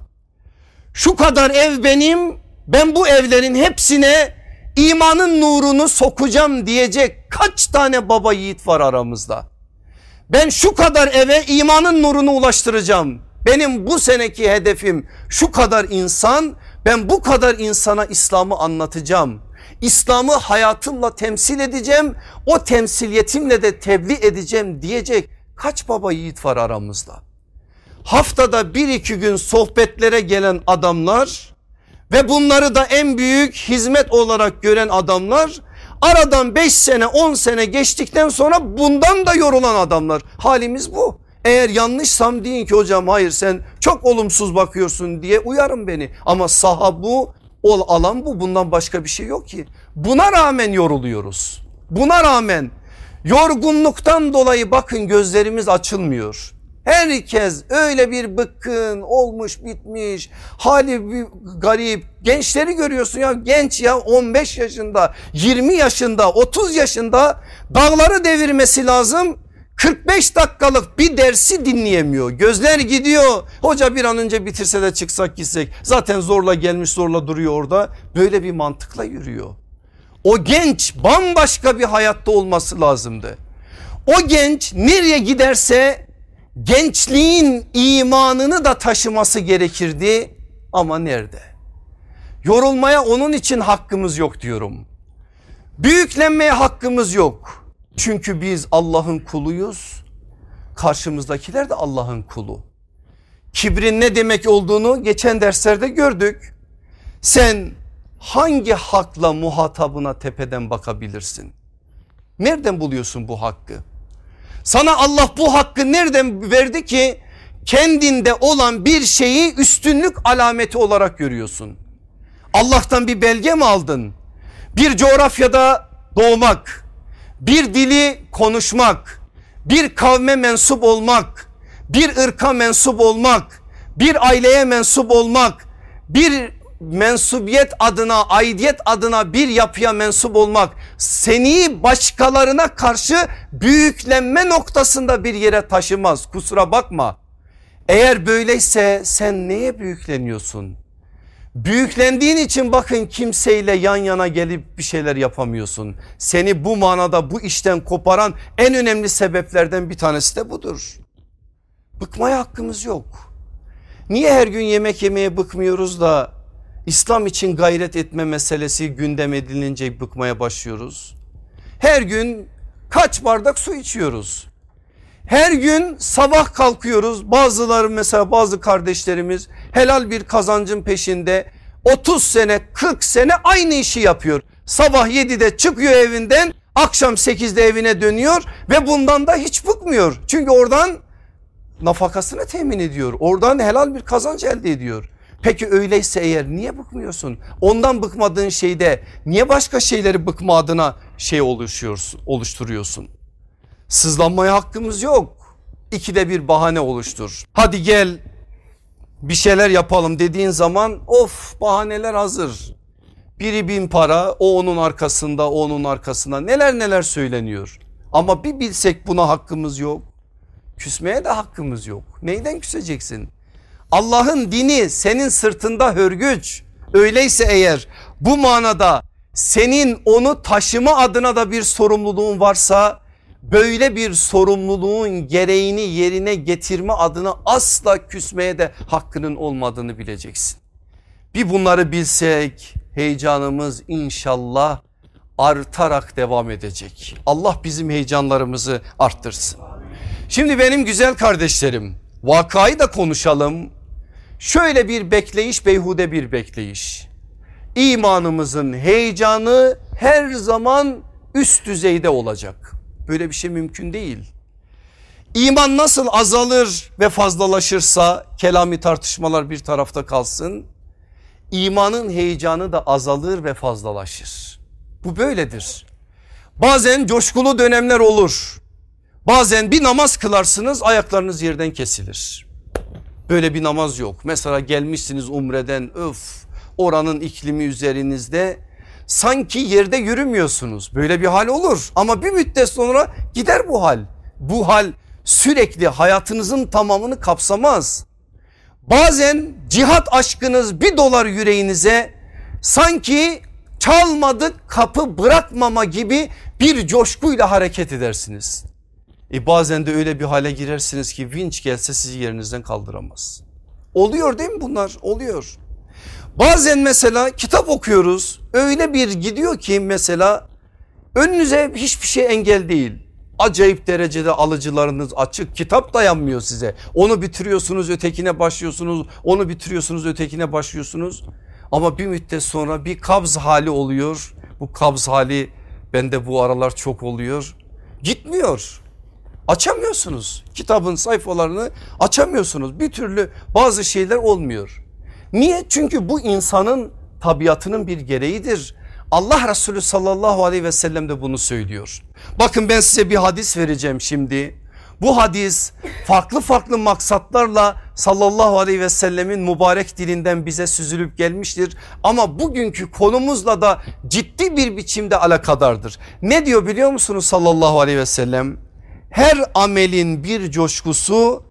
Şu kadar ev benim ben bu evlerin hepsine imanın nurunu sokacağım diyecek kaç tane baba yiğit var aramızda. Ben şu kadar eve imanın nurunu ulaştıracağım. Benim bu seneki hedefim şu kadar insan ben bu kadar insana İslam'ı anlatacağım. İslam'ı hayatımla temsil edeceğim. O temsiliyetimle de tebliğ edeceğim diyecek kaç baba yiğit var aramızda. Haftada bir iki gün sohbetlere gelen adamlar ve bunları da en büyük hizmet olarak gören adamlar aradan 5 sene 10 sene geçtikten sonra bundan da yorulan adamlar halimiz bu. Eğer yanlışsam deyin ki hocam hayır sen çok olumsuz bakıyorsun diye uyarın beni ama saha bu ol alan bu bundan başka bir şey yok ki. Buna rağmen yoruluyoruz. Buna rağmen yorgunluktan dolayı bakın gözlerimiz açılmıyor. Herkes öyle bir bıkkın olmuş bitmiş hali bir garip gençleri görüyorsun ya genç ya 15 yaşında 20 yaşında 30 yaşında dağları devirmesi lazım 45 dakikalık bir dersi dinleyemiyor. Gözler gidiyor. Hoca bir an önce bitirse de çıksak gitsek. Zaten zorla gelmiş zorla duruyor orada. Böyle bir mantıkla yürüyor. O genç bambaşka bir hayatta olması lazımdı. O genç nereye giderse gençliğin imanını da taşıması gerekirdi ama nerede? Yorulmaya onun için hakkımız yok diyorum. Büyüklenmeye hakkımız yok. Çünkü biz Allah'ın kuluyuz. Karşımızdakiler de Allah'ın kulu. Kibrin ne demek olduğunu geçen derslerde gördük. Sen hangi hakla muhatabına tepeden bakabilirsin? Nereden buluyorsun bu hakkı? Sana Allah bu hakkı nereden verdi ki kendinde olan bir şeyi üstünlük alameti olarak görüyorsun. Allah'tan bir belge mi aldın? Bir coğrafyada doğmak, bir dili konuşmak, bir kavme mensup olmak, bir ırka mensup olmak, bir aileye mensup olmak, bir mensubiyet adına aidiyet adına bir yapıya mensup olmak seni başkalarına karşı büyüklenme noktasında bir yere taşımaz kusura bakma. Eğer böyleyse sen neye büyükleniyorsun? Büyüklendiğin için bakın kimseyle yan yana gelip bir şeyler yapamıyorsun. Seni bu manada bu işten koparan en önemli sebeplerden bir tanesi de budur. Bıkmaya hakkımız yok. Niye her gün yemek yemeye bıkmıyoruz da İslam için gayret etme meselesi gündem edilince bıkmaya başlıyoruz. Her gün kaç bardak su içiyoruz. Her gün sabah kalkıyoruz bazıları mesela bazı kardeşlerimiz helal bir kazancın peşinde 30 sene 40 sene aynı işi yapıyor. Sabah 7'de çıkıyor evinden akşam 8'de evine dönüyor ve bundan da hiç bıkmıyor. Çünkü oradan nafakasını temin ediyor. Oradan helal bir kazanç elde ediyor. Peki öyleyse eğer niye bıkmıyorsun? Ondan bıkmadığın şeyde niye başka şeyleri bıkma adına şey oluşuyorsun, oluşturuyorsun? Sızlanmaya hakkımız yok. İkide bir bahane oluştur. Hadi gel bir şeyler yapalım dediğin zaman of bahaneler hazır. Biri bin para o onun arkasında o onun arkasında neler neler söyleniyor. Ama bir bilsek buna hakkımız yok. Küsmeye de hakkımız yok. Neyden küseceksin? Allah'ın dini senin sırtında hörgüç. Öyleyse eğer bu manada senin onu taşıma adına da bir sorumluluğun varsa böyle bir sorumluluğun gereğini yerine getirme adına asla küsmeye de hakkının olmadığını bileceksin. Bir bunları bilsek heyecanımız inşallah artarak devam edecek. Allah bizim heyecanlarımızı arttırsın. Şimdi benim güzel kardeşlerim vakayı da konuşalım. Şöyle bir bekleyiş beyhude bir bekleyiş. İmanımızın heyecanı her zaman üst düzeyde olacak. Böyle bir şey mümkün değil. İman nasıl azalır ve fazlalaşırsa kelami tartışmalar bir tarafta kalsın. İmanın heyecanı da azalır ve fazlalaşır. Bu böyledir. Bazen coşkulu dönemler olur. Bazen bir namaz kılarsınız ayaklarınız yerden kesilir. Böyle bir namaz yok. Mesela gelmişsiniz umreden öf oranın iklimi üzerinizde sanki yerde yürümüyorsunuz. Böyle bir hal olur ama bir müddet sonra gider bu hal. Bu hal sürekli hayatınızın tamamını kapsamaz. Bazen cihat aşkınız bir dolar yüreğinize sanki çalmadık kapı bırakmama gibi bir coşkuyla hareket edersiniz. E bazen de öyle bir hale girersiniz ki vinç gelse sizi yerinizden kaldıramaz. Oluyor değil mi bunlar? Oluyor. Bazen mesela kitap okuyoruz öyle bir gidiyor ki mesela önünüze hiçbir şey engel değil. Acayip derecede alıcılarınız açık kitap dayanmıyor size. Onu bitiriyorsunuz ötekine başlıyorsunuz onu bitiriyorsunuz ötekine başlıyorsunuz. Ama bir müddet sonra bir kabz hali oluyor. Bu kabz hali bende bu aralar çok oluyor. Gitmiyor. Açamıyorsunuz. Kitabın sayfalarını açamıyorsunuz. Bir türlü bazı şeyler olmuyor. Niye? Çünkü bu insanın tabiatının bir gereğidir. Allah Resulü sallallahu aleyhi ve sellem de bunu söylüyor. Bakın ben size bir hadis vereceğim şimdi. Bu hadis farklı farklı maksatlarla sallallahu aleyhi ve sellemin mübarek dilinden bize süzülüp gelmiştir. Ama bugünkü konumuzla da ciddi bir biçimde alakadardır. Ne diyor biliyor musunuz sallallahu aleyhi ve sellem? Her amelin bir coşkusu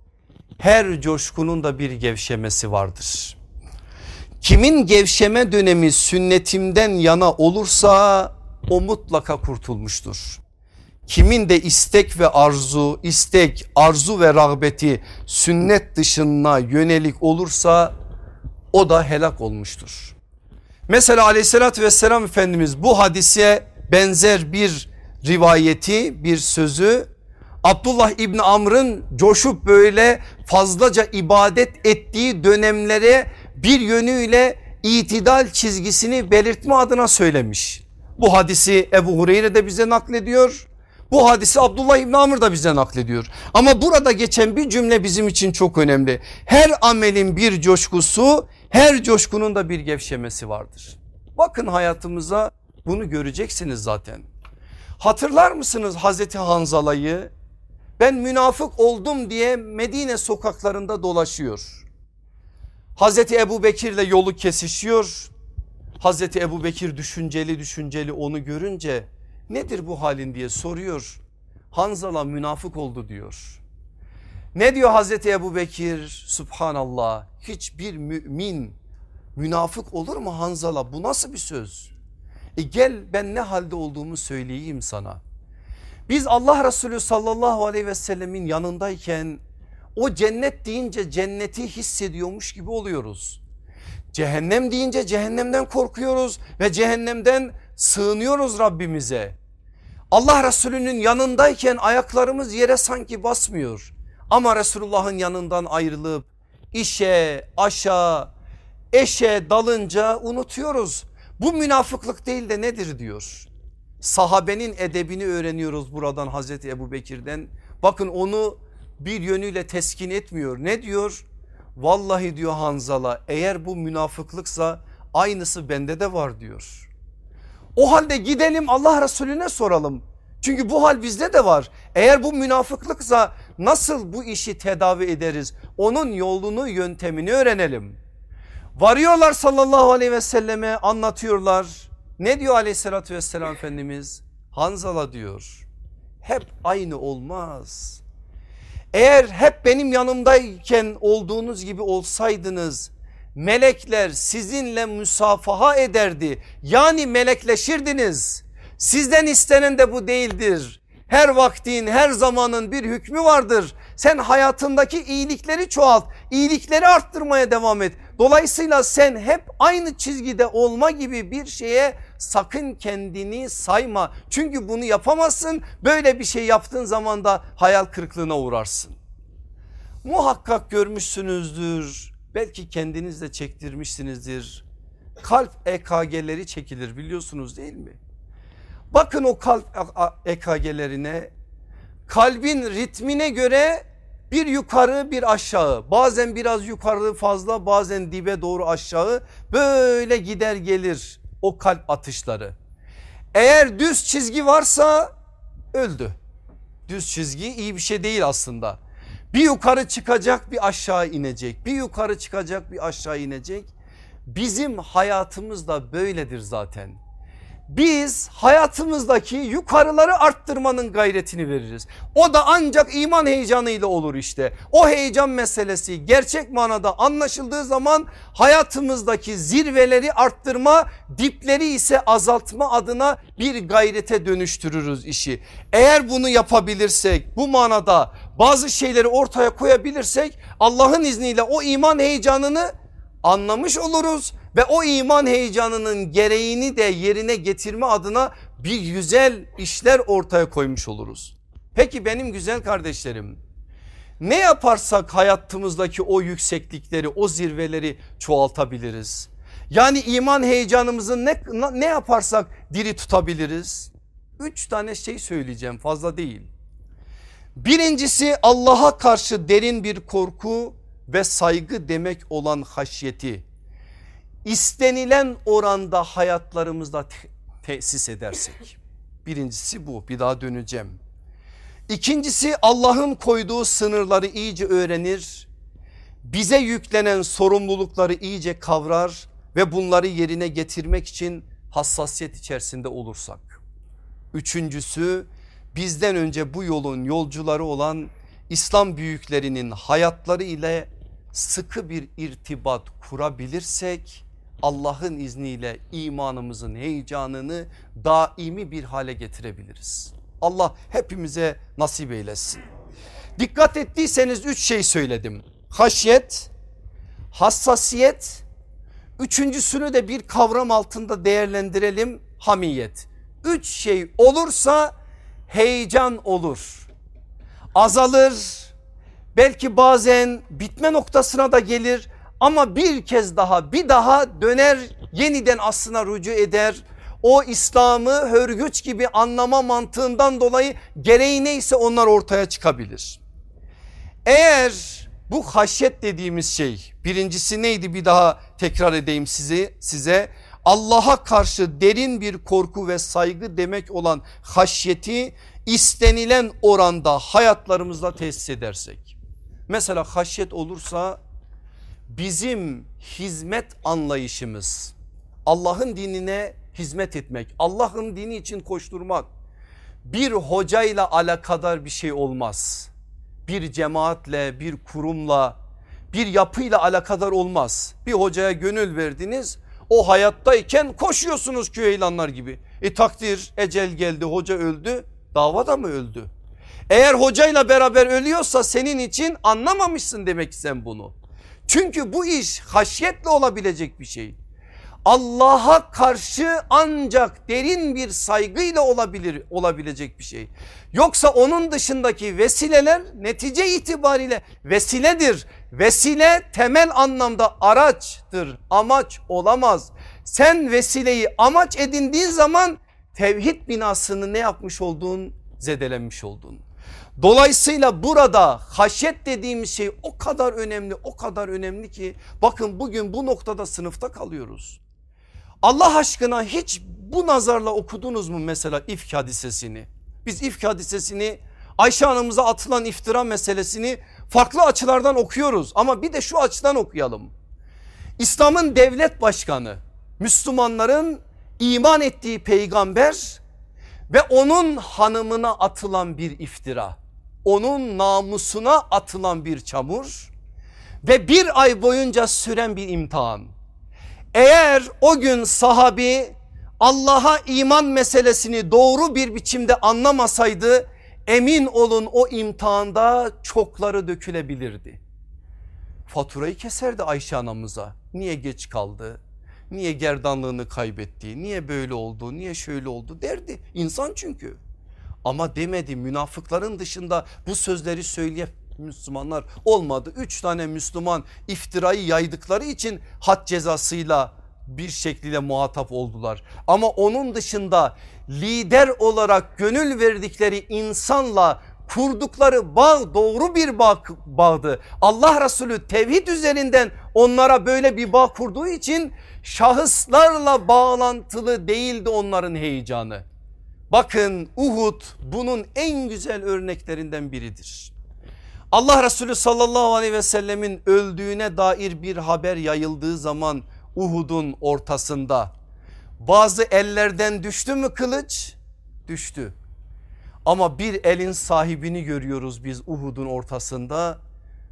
her coşkunun da bir gevşemesi vardır. Kimin gevşeme dönemi sünnetimden yana olursa o mutlaka kurtulmuştur. Kimin de istek ve arzu, istek, arzu ve rağbeti sünnet dışına yönelik olursa o da helak olmuştur. Mesela aleyhissalatü vesselam Efendimiz bu hadise benzer bir rivayeti bir sözü Abdullah İbni Amr'ın coşup böyle fazlaca ibadet ettiği dönemlere bir yönüyle itidal çizgisini belirtme adına söylemiş. Bu hadisi Ebu Hureyre de bize naklediyor. Bu hadisi Abdullah İbni Amr da bize naklediyor. Ama burada geçen bir cümle bizim için çok önemli. Her amelin bir coşkusu her coşkunun da bir gevşemesi vardır. Bakın hayatımıza bunu göreceksiniz zaten. Hatırlar mısınız Hazreti Hanzala'yı? Ben münafık oldum diye Medine sokaklarında dolaşıyor. Hazreti Ebu Bekir'le yolu kesişiyor. Hazreti Ebu Bekir düşünceli düşünceli onu görünce nedir bu halin diye soruyor. Hanzala münafık oldu diyor. Ne diyor Hazreti Ebu Bekir? Subhanallah hiçbir mümin münafık olur mu Hanzala bu nasıl bir söz? E gel ben ne halde olduğumu söyleyeyim sana. Biz Allah Resulü sallallahu aleyhi ve sellemin yanındayken o cennet deyince cenneti hissediyormuş gibi oluyoruz. Cehennem deyince cehennemden korkuyoruz ve cehennemden sığınıyoruz Rabbimize. Allah Resulü'nün yanındayken ayaklarımız yere sanki basmıyor. Ama Resulullah'ın yanından ayrılıp işe, aşağı, eşe dalınca unutuyoruz. Bu münafıklık değil de nedir diyor. Sahabenin edebini öğreniyoruz buradan Hazreti Ebu Bekir'den. Bakın onu bir yönüyle teskin etmiyor. Ne diyor? Vallahi diyor Hanzala eğer bu münafıklıksa aynısı bende de var diyor. O halde gidelim Allah Resulüne soralım. Çünkü bu hal bizde de var. Eğer bu münafıklıksa nasıl bu işi tedavi ederiz? Onun yolunu yöntemini öğrenelim. Varıyorlar sallallahu aleyhi ve selleme anlatıyorlar. Ne diyor aleyhissalatü vesselam Efendimiz? Hanzala diyor. Hep aynı olmaz. Eğer hep benim yanımdayken olduğunuz gibi olsaydınız melekler sizinle müsafaha ederdi. Yani melekleşirdiniz. Sizden istenen de bu değildir. Her vaktin her zamanın bir hükmü vardır. Sen hayatındaki iyilikleri çoğalt. iyilikleri arttırmaya devam et. Dolayısıyla sen hep aynı çizgide olma gibi bir şeye sakın kendini sayma. Çünkü bunu yapamazsın. Böyle bir şey yaptığın zaman da hayal kırıklığına uğrarsın. Muhakkak görmüşsünüzdür. Belki kendiniz de çektirmişsinizdir. Kalp EKG'leri çekilir biliyorsunuz değil mi? Bakın o kalp EKG'lerine kalbin ritmine göre bir yukarı bir aşağı bazen biraz yukarı fazla bazen dibe doğru aşağı böyle gider gelir o kalp atışları. Eğer düz çizgi varsa öldü. Düz çizgi iyi bir şey değil aslında. Bir yukarı çıkacak bir aşağı inecek bir yukarı çıkacak bir aşağı inecek. Bizim hayatımız da böyledir zaten biz hayatımızdaki yukarıları arttırmanın gayretini veririz. O da ancak iman heyecanıyla olur işte. O heyecan meselesi gerçek manada anlaşıldığı zaman hayatımızdaki zirveleri arttırma, dipleri ise azaltma adına bir gayrete dönüştürürüz işi. Eğer bunu yapabilirsek bu manada bazı şeyleri ortaya koyabilirsek Allah'ın izniyle o iman heyecanını anlamış oluruz ve o iman heyecanının gereğini de yerine getirme adına bir güzel işler ortaya koymuş oluruz. Peki benim güzel kardeşlerim ne yaparsak hayatımızdaki o yükseklikleri o zirveleri çoğaltabiliriz? Yani iman heyecanımızı ne, ne yaparsak diri tutabiliriz? Üç tane şey söyleyeceğim fazla değil. Birincisi Allah'a karşı derin bir korku ve saygı demek olan haşyeti istenilen oranda hayatlarımızda te tesis edersek. Birincisi bu bir daha döneceğim. İkincisi Allah'ın koyduğu sınırları iyice öğrenir. Bize yüklenen sorumlulukları iyice kavrar ve bunları yerine getirmek için hassasiyet içerisinde olursak. Üçüncüsü bizden önce bu yolun yolcuları olan İslam büyüklerinin hayatları ile sıkı bir irtibat kurabilirsek Allah'ın izniyle imanımızın heyecanını daimi bir hale getirebiliriz. Allah hepimize nasip eylesin. Dikkat ettiyseniz üç şey söyledim. Haşyet, hassasiyet, üçüncüsünü de bir kavram altında değerlendirelim hamiyet. Üç şey olursa heyecan olur. Azalır, belki bazen bitme noktasına da gelir ama bir kez daha bir daha döner yeniden aslına rücu eder. O İslam'ı hörgüç gibi anlama mantığından dolayı gereği neyse onlar ortaya çıkabilir. Eğer bu haşyet dediğimiz şey birincisi neydi bir daha tekrar edeyim size size Allah'a karşı derin bir korku ve saygı demek olan haşyeti istenilen oranda hayatlarımızda tesis edersek. Mesela haşyet olursa bizim hizmet anlayışımız Allah'ın dinine hizmet etmek Allah'ın dini için koşturmak bir hocayla alakadar bir şey olmaz. Bir cemaatle bir kurumla bir yapıyla alakadar olmaz. Bir hocaya gönül verdiniz o hayattayken koşuyorsunuz küheylanlar gibi. E takdir ecel geldi hoca öldü dava da mı öldü? Eğer hocayla beraber ölüyorsa senin için anlamamışsın demek sen bunu. Çünkü bu iş haşyetle olabilecek bir şey. Allah'a karşı ancak derin bir saygıyla olabilir olabilecek bir şey. Yoksa onun dışındaki vesileler netice itibariyle vesiledir. Vesile temel anlamda araçtır, amaç olamaz. Sen vesileyi amaç edindiğin zaman tevhid binasını ne yapmış olduğun zedelenmiş oldun. Dolayısıyla burada haşyet dediğimiz şey o kadar önemli o kadar önemli ki bakın bugün bu noktada sınıfta kalıyoruz. Allah aşkına hiç bu nazarla okudunuz mu mesela ifk hadisesini? Biz ifk hadisesini Ayşe Hanım'ıza atılan iftira meselesini farklı açılardan okuyoruz ama bir de şu açıdan okuyalım. İslam'ın devlet başkanı Müslümanların iman ettiği peygamber ve onun hanımına atılan bir iftira onun namusuna atılan bir çamur ve bir ay boyunca süren bir imtihan. Eğer o gün sahabi Allah'a iman meselesini doğru bir biçimde anlamasaydı emin olun o imtihanda çokları dökülebilirdi. Faturayı keserdi Ayşe anamıza. Niye geç kaldı? Niye gerdanlığını kaybetti? Niye böyle oldu? Niye şöyle oldu derdi. İnsan çünkü. Ama demedi münafıkların dışında bu sözleri söyleyen Müslümanlar olmadı. Üç tane Müslüman iftirayı yaydıkları için had cezasıyla bir şekilde muhatap oldular. Ama onun dışında lider olarak gönül verdikleri insanla kurdukları bağ doğru bir bağ, bağdı. Allah Resulü tevhid üzerinden onlara böyle bir bağ kurduğu için şahıslarla bağlantılı değildi onların heyecanı. Bakın Uhud bunun en güzel örneklerinden biridir. Allah Resulü sallallahu aleyhi ve sellemin öldüğüne dair bir haber yayıldığı zaman Uhud'un ortasında bazı ellerden düştü mü kılıç? Düştü. Ama bir elin sahibini görüyoruz biz Uhud'un ortasında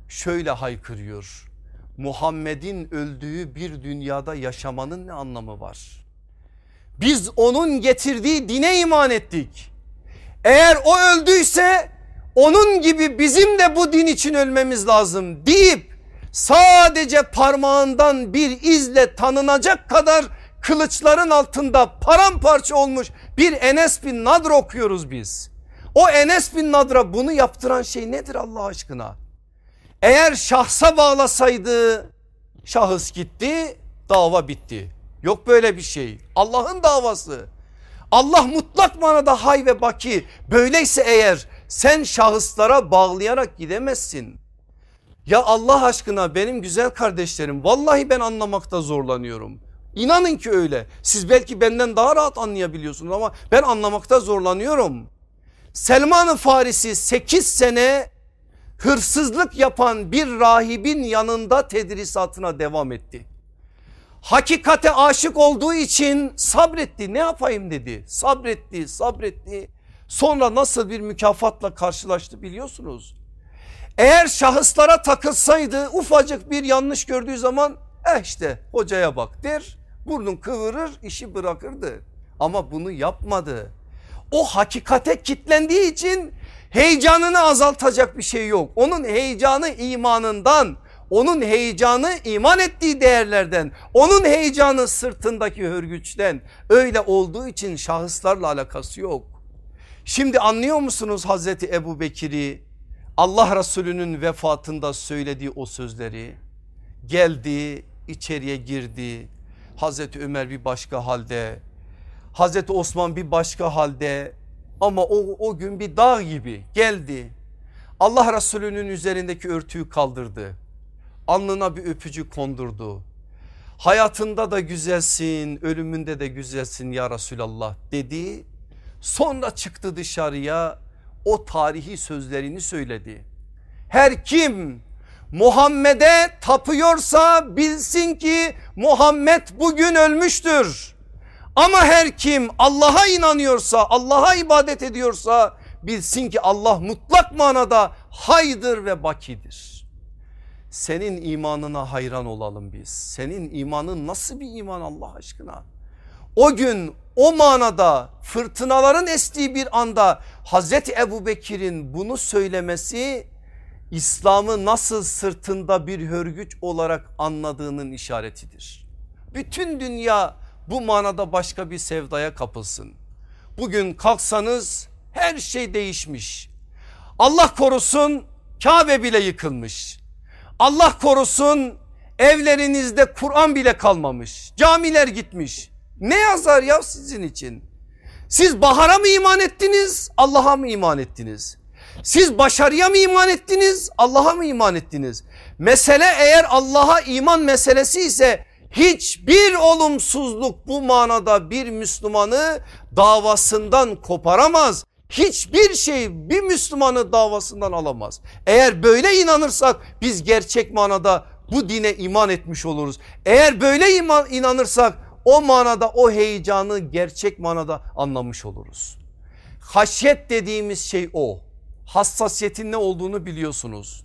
şöyle haykırıyor. Muhammed'in öldüğü bir dünyada yaşamanın ne anlamı var? Biz onun getirdiği dine iman ettik. Eğer o öldüyse onun gibi bizim de bu din için ölmemiz lazım deyip sadece parmağından bir izle tanınacak kadar kılıçların altında paramparça olmuş bir Enes bin Nadr okuyoruz biz. O Enes bin Nadr'a bunu yaptıran şey nedir Allah aşkına? Eğer şahsa bağlasaydı şahıs gitti dava bitti. Yok böyle bir şey. Allah'ın davası. Allah mutlak manada hay ve baki. Böyleyse eğer sen şahıslara bağlayarak gidemezsin. Ya Allah aşkına benim güzel kardeşlerim vallahi ben anlamakta zorlanıyorum. İnanın ki öyle. Siz belki benden daha rahat anlayabiliyorsunuz ama ben anlamakta zorlanıyorum. Selman-ı Farisi 8 sene hırsızlık yapan bir rahibin yanında tedrisatına devam etti hakikate aşık olduğu için sabretti ne yapayım dedi sabretti sabretti sonra nasıl bir mükafatla karşılaştı biliyorsunuz. Eğer şahıslara takılsaydı ufacık bir yanlış gördüğü zaman eh işte hocaya bak der burnun kıvırır işi bırakırdı ama bunu yapmadı. O hakikate kitlendiği için heyecanını azaltacak bir şey yok. Onun heyecanı imanından onun heyecanı iman ettiği değerlerden, onun heyecanı sırtındaki hörgüçten. Öyle olduğu için şahıslarla alakası yok. Şimdi anlıyor musunuz Hazreti Ebu Bekir'i? Allah Resulü'nün vefatında söylediği o sözleri. Geldi içeriye girdi. Hazreti Ömer bir başka halde Hazreti Osman bir başka halde. Ama o, o gün bir dağ gibi geldi. Allah Resulü'nün üzerindeki örtüyü kaldırdı alnına bir öpücük kondurdu. Hayatında da güzelsin ölümünde de güzelsin ya Resulallah dedi. Sonra çıktı dışarıya o tarihi sözlerini söyledi. Her kim Muhammed'e tapıyorsa bilsin ki Muhammed bugün ölmüştür. Ama her kim Allah'a inanıyorsa Allah'a ibadet ediyorsa bilsin ki Allah mutlak manada haydır ve bakidir. Senin imanına hayran olalım biz. Senin imanın nasıl bir iman Allah aşkına? O gün o manada fırtınaların estiği bir anda Hazreti Ebu Bekir'in bunu söylemesi İslam'ı nasıl sırtında bir hörgüç olarak anladığının işaretidir. Bütün dünya bu manada başka bir sevdaya kapılsın. Bugün kalksanız her şey değişmiş. Allah korusun Kabe bile yıkılmış. Allah korusun evlerinizde Kur'an bile kalmamış. Camiler gitmiş. Ne yazar ya sizin için? Siz bahara mı iman ettiniz Allah'a mı iman ettiniz? Siz başarıya mı iman ettiniz Allah'a mı iman ettiniz? Mesele eğer Allah'a iman meselesi ise hiçbir olumsuzluk bu manada bir Müslümanı davasından koparamaz. Hiçbir şey bir Müslümanı davasından alamaz. Eğer böyle inanırsak biz gerçek manada bu dine iman etmiş oluruz. Eğer böyle iman, inanırsak o manada o heyecanı gerçek manada anlamış oluruz. Haşyet dediğimiz şey o. Hassasiyetin ne olduğunu biliyorsunuz.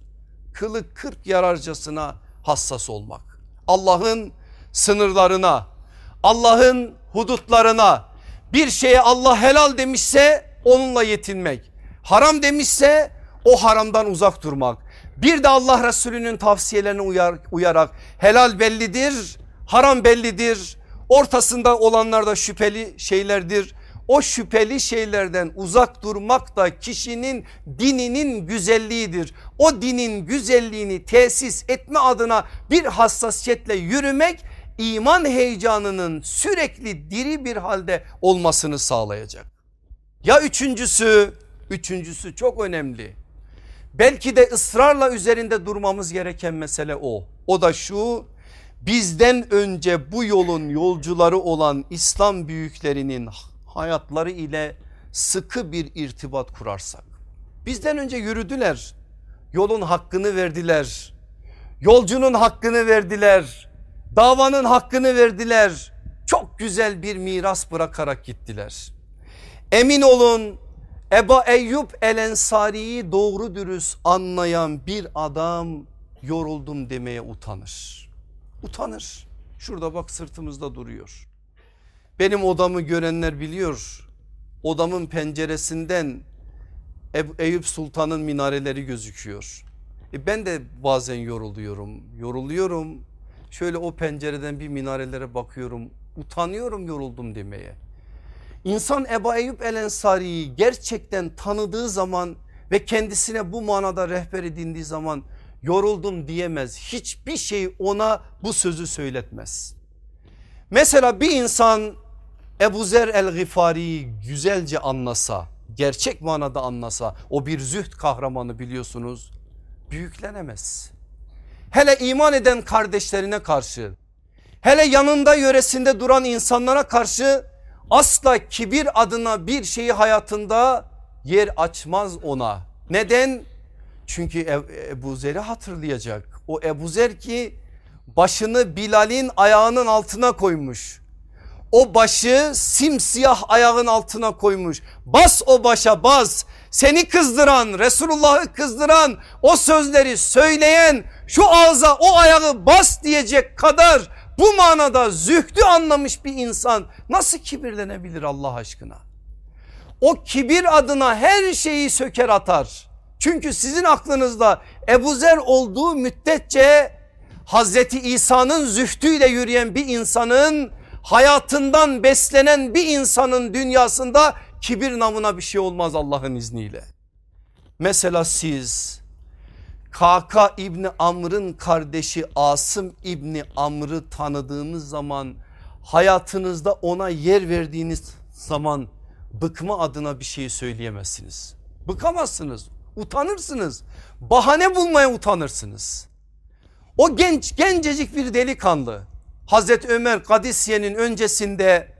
Kılı kırk yararcasına hassas olmak. Allah'ın sınırlarına, Allah'ın hudutlarına bir şeye Allah helal demişse onunla yetinmek. Haram demişse o haramdan uzak durmak. Bir de Allah Resulü'nün tavsiyelerine uyar, uyarak helal bellidir, haram bellidir. Ortasında olanlar da şüpheli şeylerdir. O şüpheli şeylerden uzak durmak da kişinin dininin güzelliğidir. O dinin güzelliğini tesis etme adına bir hassasiyetle yürümek iman heyecanının sürekli diri bir halde olmasını sağlayacak. Ya üçüncüsü, üçüncüsü çok önemli. Belki de ısrarla üzerinde durmamız gereken mesele o. O da şu bizden önce bu yolun yolcuları olan İslam büyüklerinin hayatları ile sıkı bir irtibat kurarsak. Bizden önce yürüdüler. Yolun hakkını verdiler. Yolcunun hakkını verdiler. Davanın hakkını verdiler. Çok güzel bir miras bırakarak gittiler. Emin olun Eba Eyyub El Ensari'yi doğru dürüst anlayan bir adam yoruldum demeye utanır. Utanır. Şurada bak sırtımızda duruyor. Benim odamı görenler biliyor. Odamın penceresinden Eyüp Sultan'ın minareleri gözüküyor. E ben de bazen yoruluyorum. Yoruluyorum. Şöyle o pencereden bir minarelere bakıyorum. Utanıyorum yoruldum demeye. İnsan Ebu Eyyub El Ensari'yi gerçekten tanıdığı zaman ve kendisine bu manada rehber edindiği zaman yoruldum diyemez. Hiçbir şey ona bu sözü söyletmez. Mesela bir insan Ebu Zer el Gıfari'yi güzelce anlasa, gerçek manada anlasa o bir zühd kahramanı biliyorsunuz büyüklenemez. Hele iman eden kardeşlerine karşı hele yanında yöresinde duran insanlara karşı asla kibir adına bir şeyi hayatında yer açmaz ona. Neden? Çünkü Ebu Zer'i hatırlayacak. O Ebu Zer ki başını Bilal'in ayağının altına koymuş. O başı simsiyah ayağın altına koymuş. Bas o başa bas. Seni kızdıran Resulullah'ı kızdıran o sözleri söyleyen şu ağza o ayağı bas diyecek kadar bu manada zühdü anlamış bir insan nasıl kibirlenebilir Allah aşkına? O kibir adına her şeyi söker atar. Çünkü sizin aklınızda Ebu Zer olduğu müddetçe Hazreti İsa'nın zühdüyle yürüyen bir insanın hayatından beslenen bir insanın dünyasında kibir namına bir şey olmaz Allah'ın izniyle. Mesela siz Kaka İbni Amr'ın kardeşi Asım İbni Amr'ı tanıdığınız zaman hayatınızda ona yer verdiğiniz zaman bıkma adına bir şey söyleyemezsiniz. Bıkamazsınız utanırsınız bahane bulmaya utanırsınız. O genç gencecik bir delikanlı Hazreti Ömer Kadisiye'nin öncesinde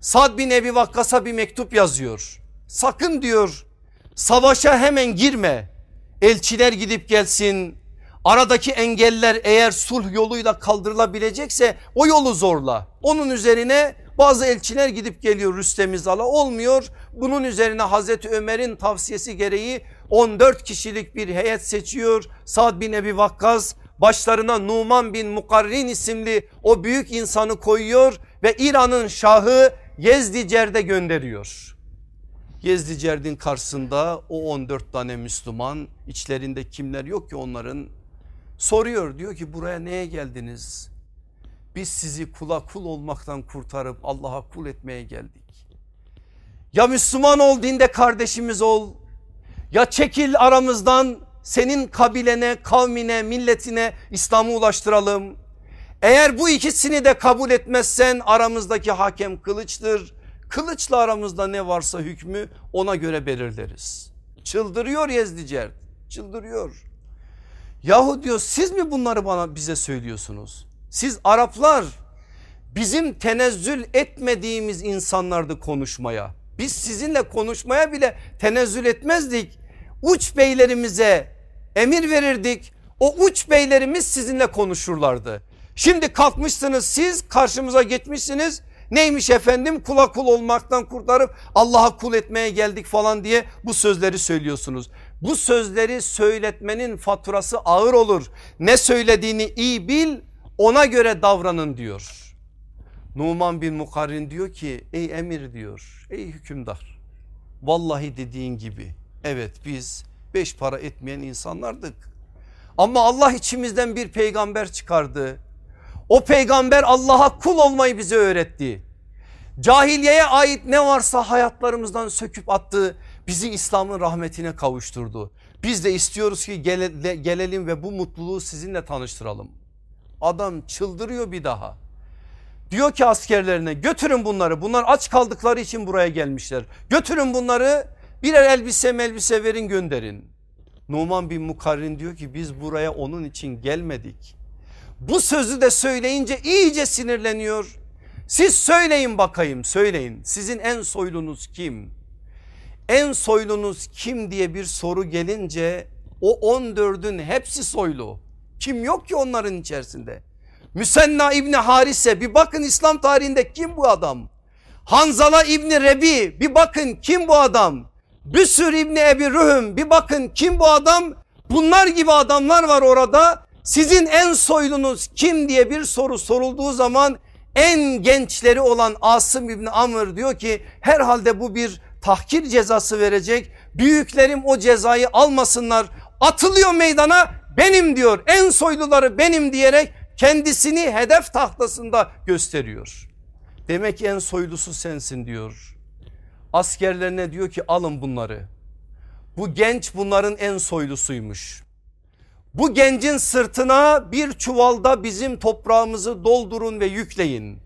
Sad bin Ebi Vakkas'a bir mektup yazıyor. Sakın diyor savaşa hemen girme elçiler gidip gelsin aradaki engeller eğer sulh yoluyla kaldırılabilecekse o yolu zorla. Onun üzerine bazı elçiler gidip geliyor Rüstem İzal'a olmuyor. Bunun üzerine Hazreti Ömer'in tavsiyesi gereği 14 kişilik bir heyet seçiyor. Sad bin Ebi Vakkas başlarına Numan bin Mukarrin isimli o büyük insanı koyuyor ve İran'ın şahı Yezdicer'de gönderiyor. Yezdicerdin karşısında o 14 tane Müslüman içlerinde kimler yok ki onların soruyor diyor ki buraya neye geldiniz? Biz sizi kula kul olmaktan kurtarıp Allah'a kul etmeye geldik. Ya Müslüman ol dinde kardeşimiz ol ya çekil aramızdan senin kabilene kavmine milletine İslam'ı ulaştıralım. Eğer bu ikisini de kabul etmezsen aramızdaki hakem kılıçtır Kılıçla aramızda ne varsa hükmü ona göre belirleriz. çıldırıyor Yezdicert çıldırıyor. Yahu diyor siz mi bunları bana bize söylüyorsunuz? Siz Araplar bizim tenezzül etmediğimiz insanlardı konuşmaya. Biz sizinle konuşmaya bile tenezzül etmezdik. Uç beylerimize emir verirdik. O uç beylerimiz sizinle konuşurlardı. Şimdi kalkmışsınız siz karşımıza geçmişsiniz. Neymiş efendim kula kul olmaktan kurtarıp Allah'a kul etmeye geldik falan diye bu sözleri söylüyorsunuz. Bu sözleri söyletmenin faturası ağır olur. Ne söylediğini iyi bil ona göre davranın diyor. Numan bin Mukarrin diyor ki ey emir diyor ey hükümdar vallahi dediğin gibi evet biz beş para etmeyen insanlardık. Ama Allah içimizden bir peygamber çıkardı. O peygamber Allah'a kul olmayı bize öğretti. Cahiliyeye ait ne varsa hayatlarımızdan söküp attı. Bizi İslam'ın rahmetine kavuşturdu. Biz de istiyoruz ki gele, gelelim ve bu mutluluğu sizinle tanıştıralım. Adam çıldırıyor bir daha. Diyor ki askerlerine götürün bunları bunlar aç kaldıkları için buraya gelmişler. Götürün bunları birer elbise elbise verin gönderin. Numan bin Mukarrin diyor ki biz buraya onun için gelmedik. Bu sözü de söyleyince iyice sinirleniyor. Siz söyleyin bakayım söyleyin sizin en soylunuz kim? En soylunuz kim diye bir soru gelince o 14'ün hepsi soylu. Kim yok ki onların içerisinde? Müsenna İbni Harise bir bakın İslam tarihinde kim bu adam? Hanzala İbni Rebi bir bakın kim bu adam? Büsür İbni Ebi Rühüm bir bakın kim bu adam? Bunlar gibi adamlar var orada. Sizin en soylunuz kim diye bir soru sorulduğu zaman en gençleri olan Asım İbni Amr diyor ki herhalde bu bir tahkir cezası verecek. Büyüklerim o cezayı almasınlar. Atılıyor meydana benim diyor en soyluları benim diyerek kendisini hedef tahtasında gösteriyor. Demek ki en soylusu sensin diyor. Askerlerine diyor ki alın bunları. Bu genç bunların en soylusuymuş. Bu gencin sırtına bir çuvalda bizim toprağımızı doldurun ve yükleyin.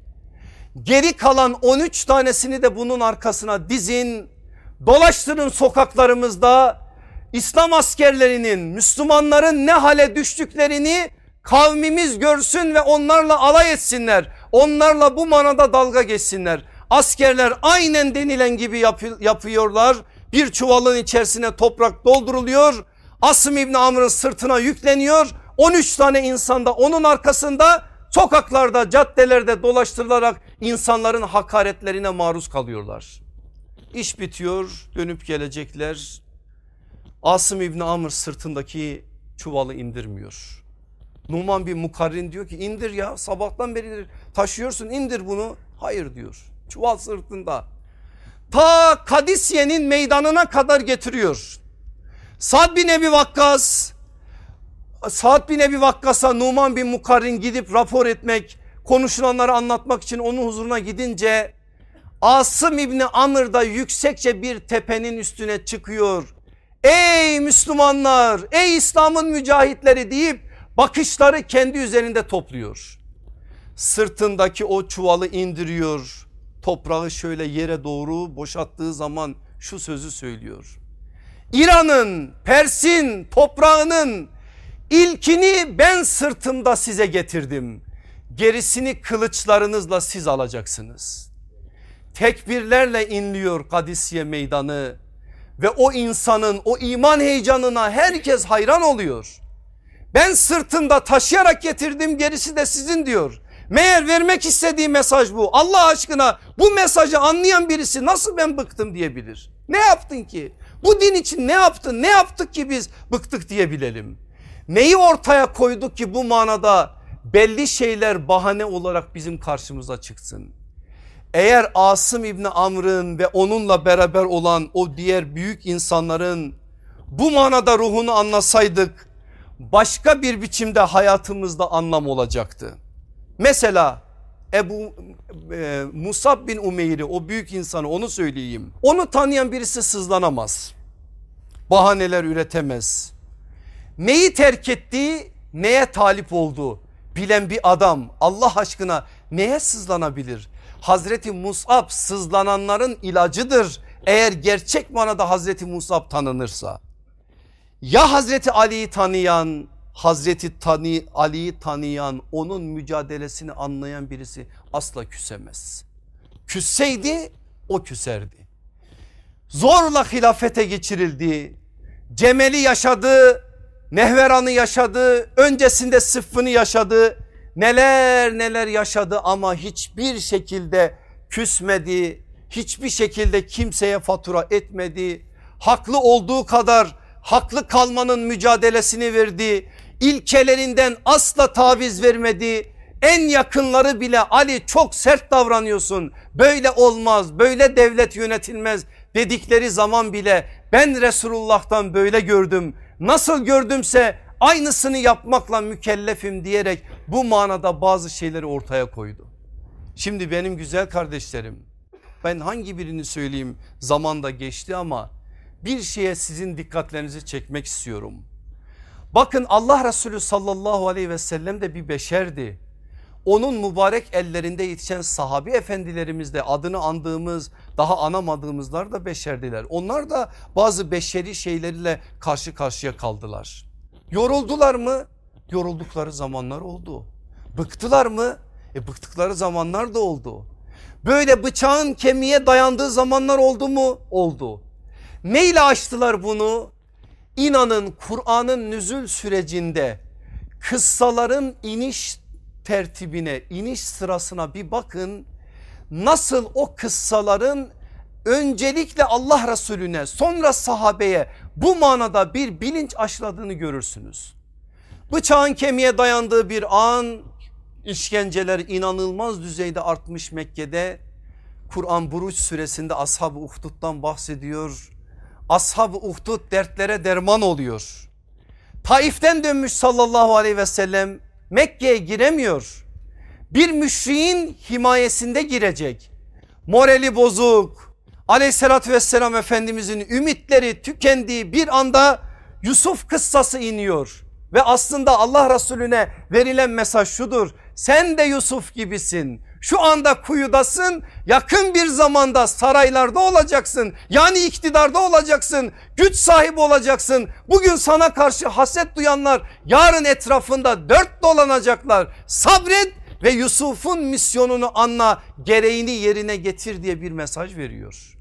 Geri kalan 13 tanesini de bunun arkasına dizin. Dolaştırın sokaklarımızda İslam askerlerinin Müslümanların ne hale düştüklerini kavmimiz görsün ve onlarla alay etsinler. Onlarla bu manada dalga geçsinler. Askerler aynen denilen gibi yapıyorlar. Bir çuvalın içerisine toprak dolduruluyor. Asım İbni Amr'ın sırtına yükleniyor. 13 tane insan da onun arkasında sokaklarda caddelerde dolaştırılarak insanların hakaretlerine maruz kalıyorlar. İş bitiyor dönüp gelecekler. Asım İbni Amr sırtındaki çuvalı indirmiyor. Numan bir mukarrin diyor ki indir ya sabahtan beri taşıyorsun indir bunu. Hayır diyor çuval sırtında. Ta Kadisiye'nin meydanına kadar getiriyor. Sad bin Ebi Vakkas Sad bin Ebi Vakkas'a Numan bin Mukarrin gidip rapor etmek konuşulanları anlatmak için onun huzuruna gidince Asım İbni Amr da yüksekçe bir tepenin üstüne çıkıyor. Ey Müslümanlar ey İslam'ın mücahitleri deyip bakışları kendi üzerinde topluyor. Sırtındaki o çuvalı indiriyor. Toprağı şöyle yere doğru boşalttığı zaman şu sözü söylüyor. İran'ın, Pers'in toprağının ilkini ben sırtımda size getirdim. Gerisini kılıçlarınızla siz alacaksınız. Tekbirlerle inliyor Kadisiye meydanı ve o insanın o iman heyecanına herkes hayran oluyor. Ben sırtımda taşıyarak getirdim gerisi de sizin diyor. Meğer vermek istediği mesaj bu. Allah aşkına bu mesajı anlayan birisi nasıl ben bıktım diyebilir. Ne yaptın ki? Bu din için ne yaptın? Ne yaptık ki biz bıktık diyebilelim. Neyi ortaya koyduk ki bu manada belli şeyler bahane olarak bizim karşımıza çıksın. Eğer Asım İbni Amr'ın ve onunla beraber olan o diğer büyük insanların bu manada ruhunu anlasaydık başka bir biçimde hayatımızda anlam olacaktı. Mesela Ebu e, Musab bin Umeyr'i o büyük insanı onu söyleyeyim. Onu tanıyan birisi sızlanamaz. Bahaneler üretemez. Neyi terk ettiği neye talip olduğu bilen bir adam Allah aşkına neye sızlanabilir? Hazreti Musab sızlananların ilacıdır. eğer gerçek manada Hazreti Musab tanınırsa ya Hazreti Ali'yi tanıyan Hazreti Tani, Ali'yi tanıyan onun mücadelesini anlayan birisi asla küsemez. Küsseydi o küserdi. Zorla hilafete geçirildi. Cemel'i yaşadı, Nehveran'ı yaşadı, öncesinde Sıffın'ı yaşadı. Neler neler yaşadı ama hiçbir şekilde küsmedi. Hiçbir şekilde kimseye fatura etmedi. Haklı olduğu kadar haklı kalmanın mücadelesini verdi. İlkelerinden asla taviz vermedi. En yakınları bile Ali çok sert davranıyorsun. Böyle olmaz, böyle devlet yönetilmez dedikleri zaman bile ben Resulullah'tan böyle gördüm. Nasıl gördümse aynısını yapmakla mükellefim diyerek bu manada bazı şeyleri ortaya koydu. Şimdi benim güzel kardeşlerim ben hangi birini söyleyeyim zaman da geçti ama bir şeye sizin dikkatlerinizi çekmek istiyorum. Bakın Allah Resulü sallallahu aleyhi ve sellem de bir beşerdi. Onun mübarek ellerinde yetişen sahabi efendilerimiz de adını andığımız daha anamadığımızlar da beşerdiler. Onlar da bazı beşeri şeylerle karşı karşıya kaldılar. Yoruldular mı? Yoruldukları zamanlar oldu. Bıktılar mı? E bıktıkları zamanlar da oldu. Böyle bıçağın kemiğe dayandığı zamanlar oldu mu? Oldu. Neyle açtılar bunu? İnanın Kur'an'ın nüzül sürecinde kıssaların iniş tertibine iniş sırasına bir bakın. Nasıl o kıssaların öncelikle Allah Resulüne sonra sahabeye bu manada bir bilinç aşıladığını görürsünüz. Bıçağın kemiğe dayandığı bir an işkenceler inanılmaz düzeyde artmış Mekke'de. Kur'an Buruç suresinde ashab-ı uhduttan bahsediyor. Ashab-ı uhdud dertlere derman oluyor. Taif'ten dönmüş sallallahu aleyhi ve sellem Mekke'ye giremiyor. Bir müşriğin himayesinde girecek. Morali bozuk. Aleyhissalatü vesselam Efendimizin ümitleri tükendiği bir anda Yusuf kıssası iniyor. Ve aslında Allah Resulüne verilen mesaj şudur. Sen de Yusuf gibisin. Şu anda kuyudasın yakın bir zamanda saraylarda olacaksın. Yani iktidarda olacaksın. Güç sahibi olacaksın. Bugün sana karşı haset duyanlar yarın etrafında dört dolanacaklar. Sabret ve Yusuf'un misyonunu anla gereğini yerine getir diye bir mesaj veriyor.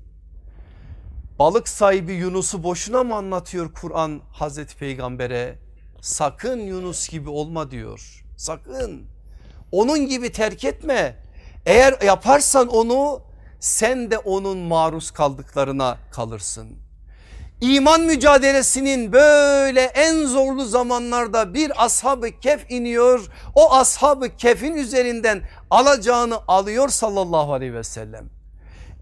Balık sahibi Yunus'u boşuna mı anlatıyor Kur'an Hazreti Peygamber'e? Sakın Yunus gibi olma diyor. Sakın. Onun gibi terk etme. Eğer yaparsan onu sen de onun maruz kaldıklarına kalırsın. İman mücadelesinin böyle en zorlu zamanlarda bir ashabı kef iniyor. O ashabı kefin üzerinden alacağını alıyor sallallahu aleyhi ve sellem.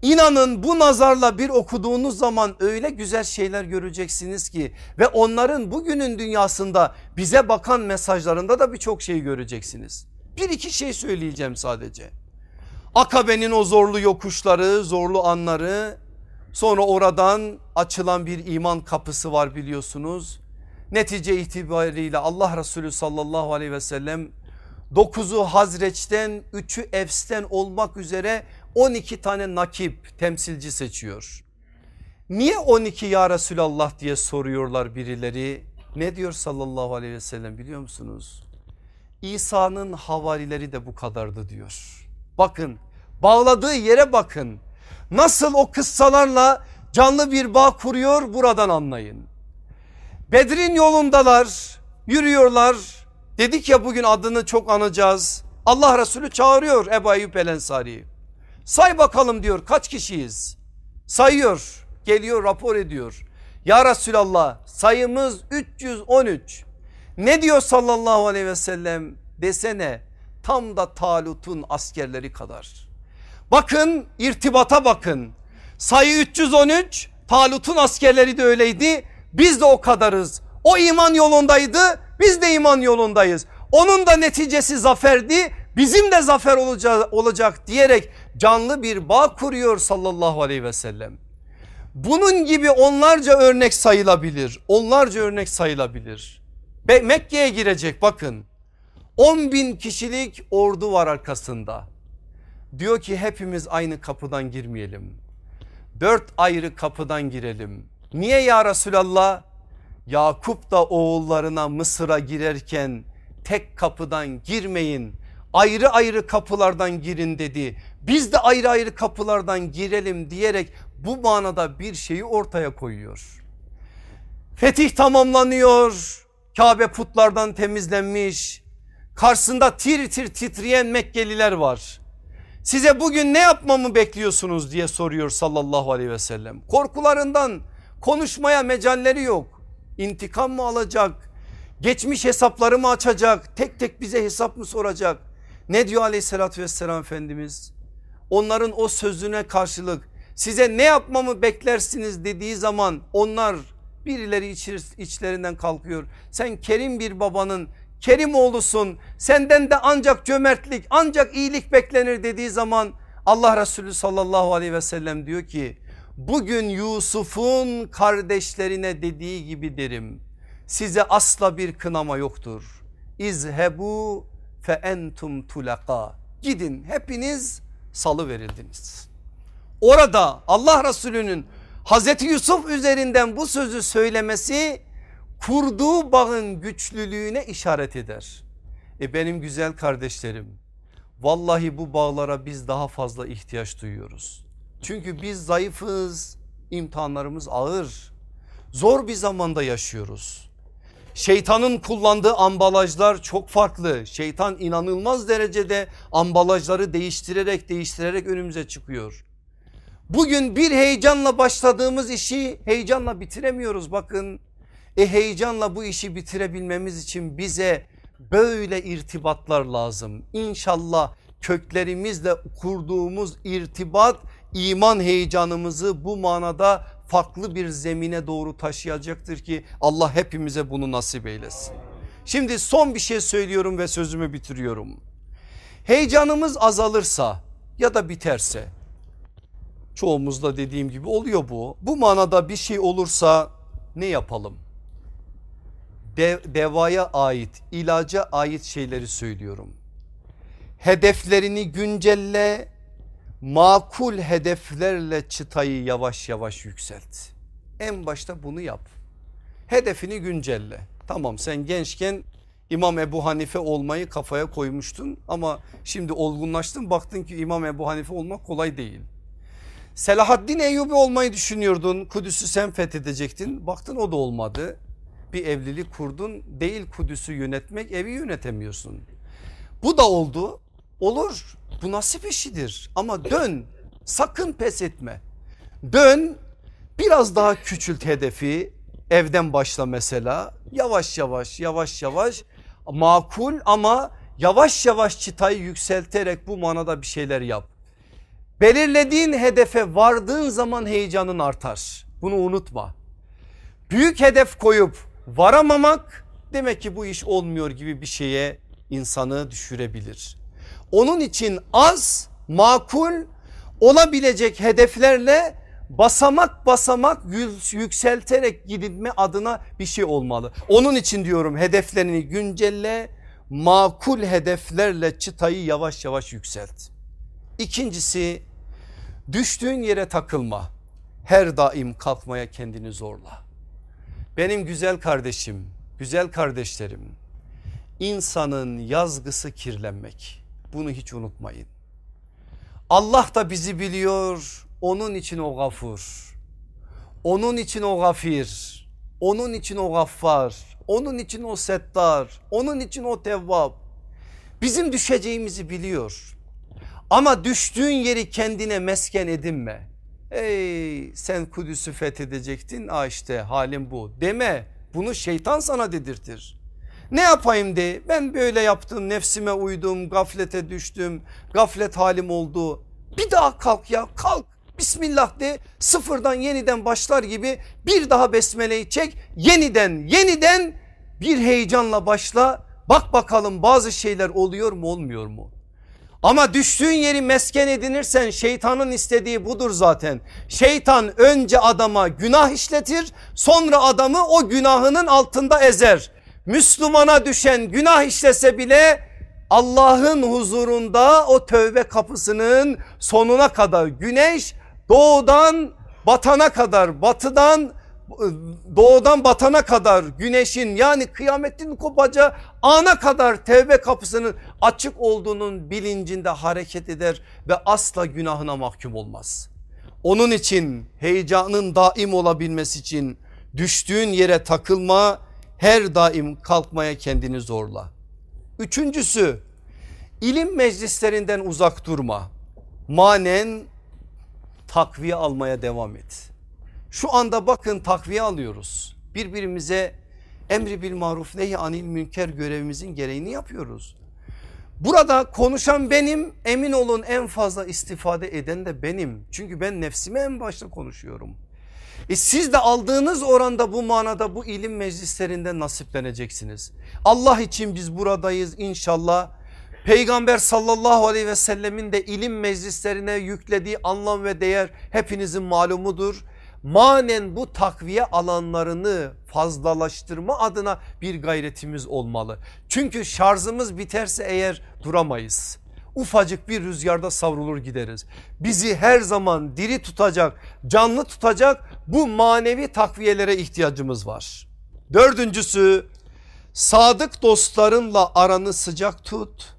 İnanın bu nazarla bir okuduğunuz zaman öyle güzel şeyler göreceksiniz ki ve onların bugünün dünyasında bize bakan mesajlarında da birçok şey göreceksiniz. Bir iki şey söyleyeceğim sadece. Akabe'nin o zorlu yokuşları, zorlu anları sonra oradan açılan bir iman kapısı var biliyorsunuz. Netice itibariyle Allah Resulü sallallahu aleyhi ve sellem 9'u Hazreç'ten 3'ü Efs'ten olmak üzere 12 tane nakip temsilci seçiyor. Niye 12 ya Resulallah diye soruyorlar birileri. Ne diyor sallallahu aleyhi ve sellem biliyor musunuz? İsa'nın havarileri de bu kadardı diyor. Bakın bağladığı yere bakın. Nasıl o kıssalarla canlı bir bağ kuruyor buradan anlayın. Bedir'in yolundalar yürüyorlar. Dedik ya bugün adını çok anacağız. Allah Resulü çağırıyor Ebu Eyyub El Ensari'yi. Say bakalım diyor kaç kişiyiz? Sayıyor geliyor rapor ediyor. Ya Resulallah sayımız 313. Ne diyor sallallahu aleyhi ve sellem desene tam da Talut'un askerleri kadar. Bakın irtibata bakın. Sayı 313 Talut'un askerleri de öyleydi. Biz de o kadarız. O iman yolundaydı biz de iman yolundayız. Onun da neticesi zaferdi bizim de zafer olacak, olacak diyerek canlı bir bağ kuruyor sallallahu aleyhi ve sellem. Bunun gibi onlarca örnek sayılabilir. Onlarca örnek sayılabilir. Mekke'ye girecek bakın. 10 bin kişilik ordu var arkasında. Diyor ki hepimiz aynı kapıdan girmeyelim. dört ayrı kapıdan girelim. Niye ya Resulallah? Yakup da oğullarına Mısır'a girerken tek kapıdan girmeyin ayrı ayrı kapılardan girin dedi. Biz de ayrı ayrı kapılardan girelim diyerek bu manada bir şeyi ortaya koyuyor. Fetih tamamlanıyor. Kabe putlardan temizlenmiş. Karşısında tir tir titreyen Mekkeliler var. Size bugün ne yapmamı bekliyorsunuz diye soruyor sallallahu aleyhi ve sellem. Korkularından konuşmaya mecalleri yok. İntikam mı alacak? Geçmiş hesapları mı açacak? Tek tek bize hesap mı soracak? Ne diyor aleyhissalatü vesselam Efendimiz? Onların o sözüne karşılık size ne yapmamı beklersiniz dediği zaman onlar birileri içlerinden kalkıyor. Sen kerim bir babanın kerim oğlusun senden de ancak cömertlik ancak iyilik beklenir dediği zaman Allah Resulü sallallahu aleyhi ve sellem diyor ki bugün Yusuf'un kardeşlerine dediği gibi derim size asla bir kınama yoktur. İzhebu fe entum tulaka gidin hepiniz salı verildiniz. Orada Allah Resulü'nün Hazreti Yusuf üzerinden bu sözü söylemesi kurduğu bağın güçlülüğüne işaret eder. E benim güzel kardeşlerim vallahi bu bağlara biz daha fazla ihtiyaç duyuyoruz. Çünkü biz zayıfız imtihanlarımız ağır zor bir zamanda yaşıyoruz. Şeytanın kullandığı ambalajlar çok farklı. Şeytan inanılmaz derecede ambalajları değiştirerek değiştirerek önümüze çıkıyor. Bugün bir heyecanla başladığımız işi heyecanla bitiremiyoruz bakın. E heyecanla bu işi bitirebilmemiz için bize böyle irtibatlar lazım. İnşallah köklerimizle kurduğumuz irtibat iman heyecanımızı bu manada farklı bir zemine doğru taşıyacaktır ki Allah hepimize bunu nasip eylesin. Şimdi son bir şey söylüyorum ve sözümü bitiriyorum. Heyecanımız azalırsa ya da biterse çoğumuzda dediğim gibi oluyor bu. Bu manada bir şey olursa ne yapalım? De, devaya ait ilaca ait şeyleri söylüyorum. Hedeflerini güncelle makul hedeflerle çıtayı yavaş yavaş yükselt. En başta bunu yap. Hedefini güncelle. Tamam sen gençken İmam Ebu Hanife olmayı kafaya koymuştun ama şimdi olgunlaştın baktın ki İmam Ebu Hanife olmak kolay değil. Selahaddin Eyyubi olmayı düşünüyordun Kudüs'ü sen fethedecektin baktın o da olmadı. Bir evlilik kurdun değil Kudüs'ü yönetmek evi yönetemiyorsun. Bu da oldu olur bu nasip işidir ama dön sakın pes etme. Dön biraz daha küçült hedefi evden başla mesela yavaş yavaş yavaş yavaş makul ama yavaş yavaş çıtayı yükselterek bu manada bir şeyler yap. Belirlediğin hedefe vardığın zaman heyecanın artar. Bunu unutma. Büyük hedef koyup varamamak demek ki bu iş olmuyor gibi bir şeye insanı düşürebilir. Onun için az makul olabilecek hedeflerle basamak basamak yükselterek gidilme adına bir şey olmalı. Onun için diyorum hedeflerini güncelle makul hedeflerle çıtayı yavaş yavaş yükselt. İkincisi düştüğün yere takılma. Her daim kalkmaya kendini zorla. Benim güzel kardeşim, güzel kardeşlerim insanın yazgısı kirlenmek. Bunu hiç unutmayın. Allah da bizi biliyor. Onun için o gafur. Onun için o gafir. Onun için o gaffar. Onun için o settar. Onun için o tevvab. Bizim düşeceğimizi biliyor. Ama düştüğün yeri kendine mesken edinme. Ey sen Kudüs'ü fethedecektin. Aa işte halim bu deme. Bunu şeytan sana dedirtir. Ne yapayım de ben böyle yaptım nefsime uydum gaflete düştüm gaflet halim oldu. Bir daha kalk ya kalk Bismillah de sıfırdan yeniden başlar gibi bir daha besmeleyi çek yeniden yeniden bir heyecanla başla bak bakalım bazı şeyler oluyor mu olmuyor mu? Ama düştüğün yeri mesken edinirsen şeytanın istediği budur zaten. Şeytan önce adama günah işletir sonra adamı o günahının altında ezer. Müslümana düşen günah işlese bile Allah'ın huzurunda o tövbe kapısının sonuna kadar güneş doğudan batana kadar batıdan doğudan batana kadar güneşin yani kıyametin kopacağı ana kadar tevbe kapısının açık olduğunun bilincinde hareket eder ve asla günahına mahkum olmaz. Onun için heyecanın daim olabilmesi için düştüğün yere takılma her daim kalkmaya kendini zorla. Üçüncüsü ilim meclislerinden uzak durma. Manen takviye almaya devam et. Şu anda bakın takviye alıyoruz. Birbirimize emri bil maruf nehi anil münker görevimizin gereğini yapıyoruz. Burada konuşan benim emin olun en fazla istifade eden de benim. Çünkü ben nefsime en başta konuşuyorum. E siz de aldığınız oranda bu manada bu ilim meclislerinde nasipleneceksiniz. Allah için biz buradayız inşallah. Peygamber sallallahu aleyhi ve sellemin de ilim meclislerine yüklediği anlam ve değer hepinizin malumudur manen bu takviye alanlarını fazlalaştırma adına bir gayretimiz olmalı. Çünkü şarjımız biterse eğer duramayız. Ufacık bir rüzgarda savrulur gideriz. Bizi her zaman diri tutacak, canlı tutacak bu manevi takviyelere ihtiyacımız var. Dördüncüsü sadık dostlarınla aranı sıcak tut.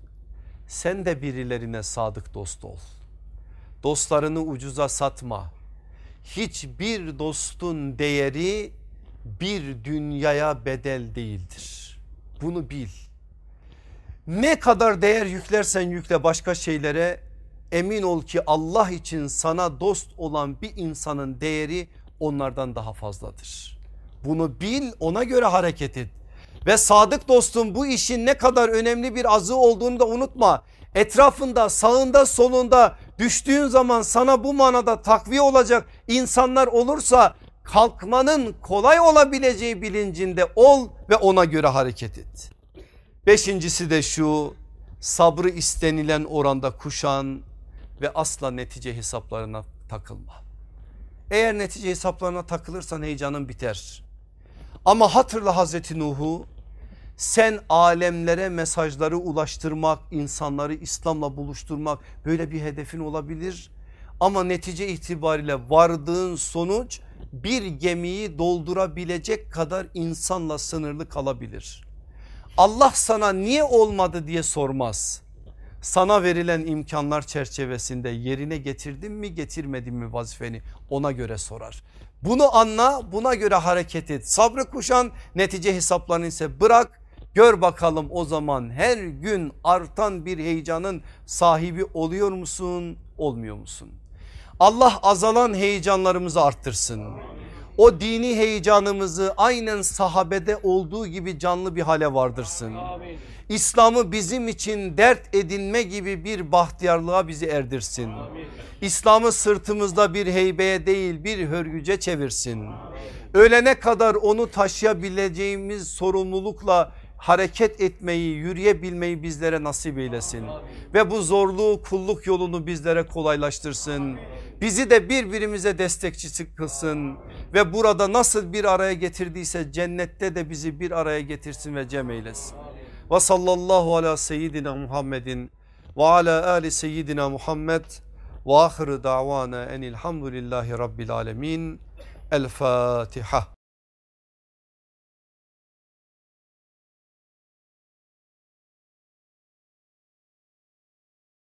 Sen de birilerine sadık dost ol. Dostlarını ucuza satma hiçbir dostun değeri bir dünyaya bedel değildir. Bunu bil. Ne kadar değer yüklersen yükle başka şeylere emin ol ki Allah için sana dost olan bir insanın değeri onlardan daha fazladır. Bunu bil ona göre hareket et. Ve sadık dostum bu işin ne kadar önemli bir azı olduğunu da unutma. Etrafında sağında solunda düştüğün zaman sana bu manada takviye olacak insanlar olursa kalkmanın kolay olabileceği bilincinde ol ve ona göre hareket et. Beşincisi de şu sabrı istenilen oranda kuşan ve asla netice hesaplarına takılma. Eğer netice hesaplarına takılırsan heyecanın biter. Ama hatırla Hazreti Nuh'u sen alemlere mesajları ulaştırmak, insanları İslam'la buluşturmak böyle bir hedefin olabilir. Ama netice itibariyle vardığın sonuç bir gemiyi doldurabilecek kadar insanla sınırlı kalabilir. Allah sana niye olmadı diye sormaz. Sana verilen imkanlar çerçevesinde yerine getirdin mi getirmedin mi vazifeni ona göre sorar. Bunu anla buna göre hareket et. Sabrı kuşan netice hesaplarını ise bırak Gör bakalım o zaman her gün artan bir heyecanın sahibi oluyor musun olmuyor musun? Allah azalan heyecanlarımızı arttırsın. O dini heyecanımızı aynen sahabede olduğu gibi canlı bir hale vardırsın. İslam'ı bizim için dert edinme gibi bir bahtiyarlığa bizi erdirsin. İslam'ı sırtımızda bir heybeye değil bir hörgüce çevirsin. Ölene kadar onu taşıyabileceğimiz sorumlulukla hareket etmeyi yürüyebilmeyi bizlere nasip eylesin. Ve bu zorluğu kulluk yolunu bizlere kolaylaştırsın. Bizi de birbirimize destekçisi kılsın ve burada nasıl bir araya getirdiyse cennette de bizi bir araya getirsin ve cem eylesin. Ve sallallahu ala seyyidina Muhammedin ve ala ali seyyidina Muhammed ve ahir davana enilhamdülillahi rabbil alemin. El Fatiha.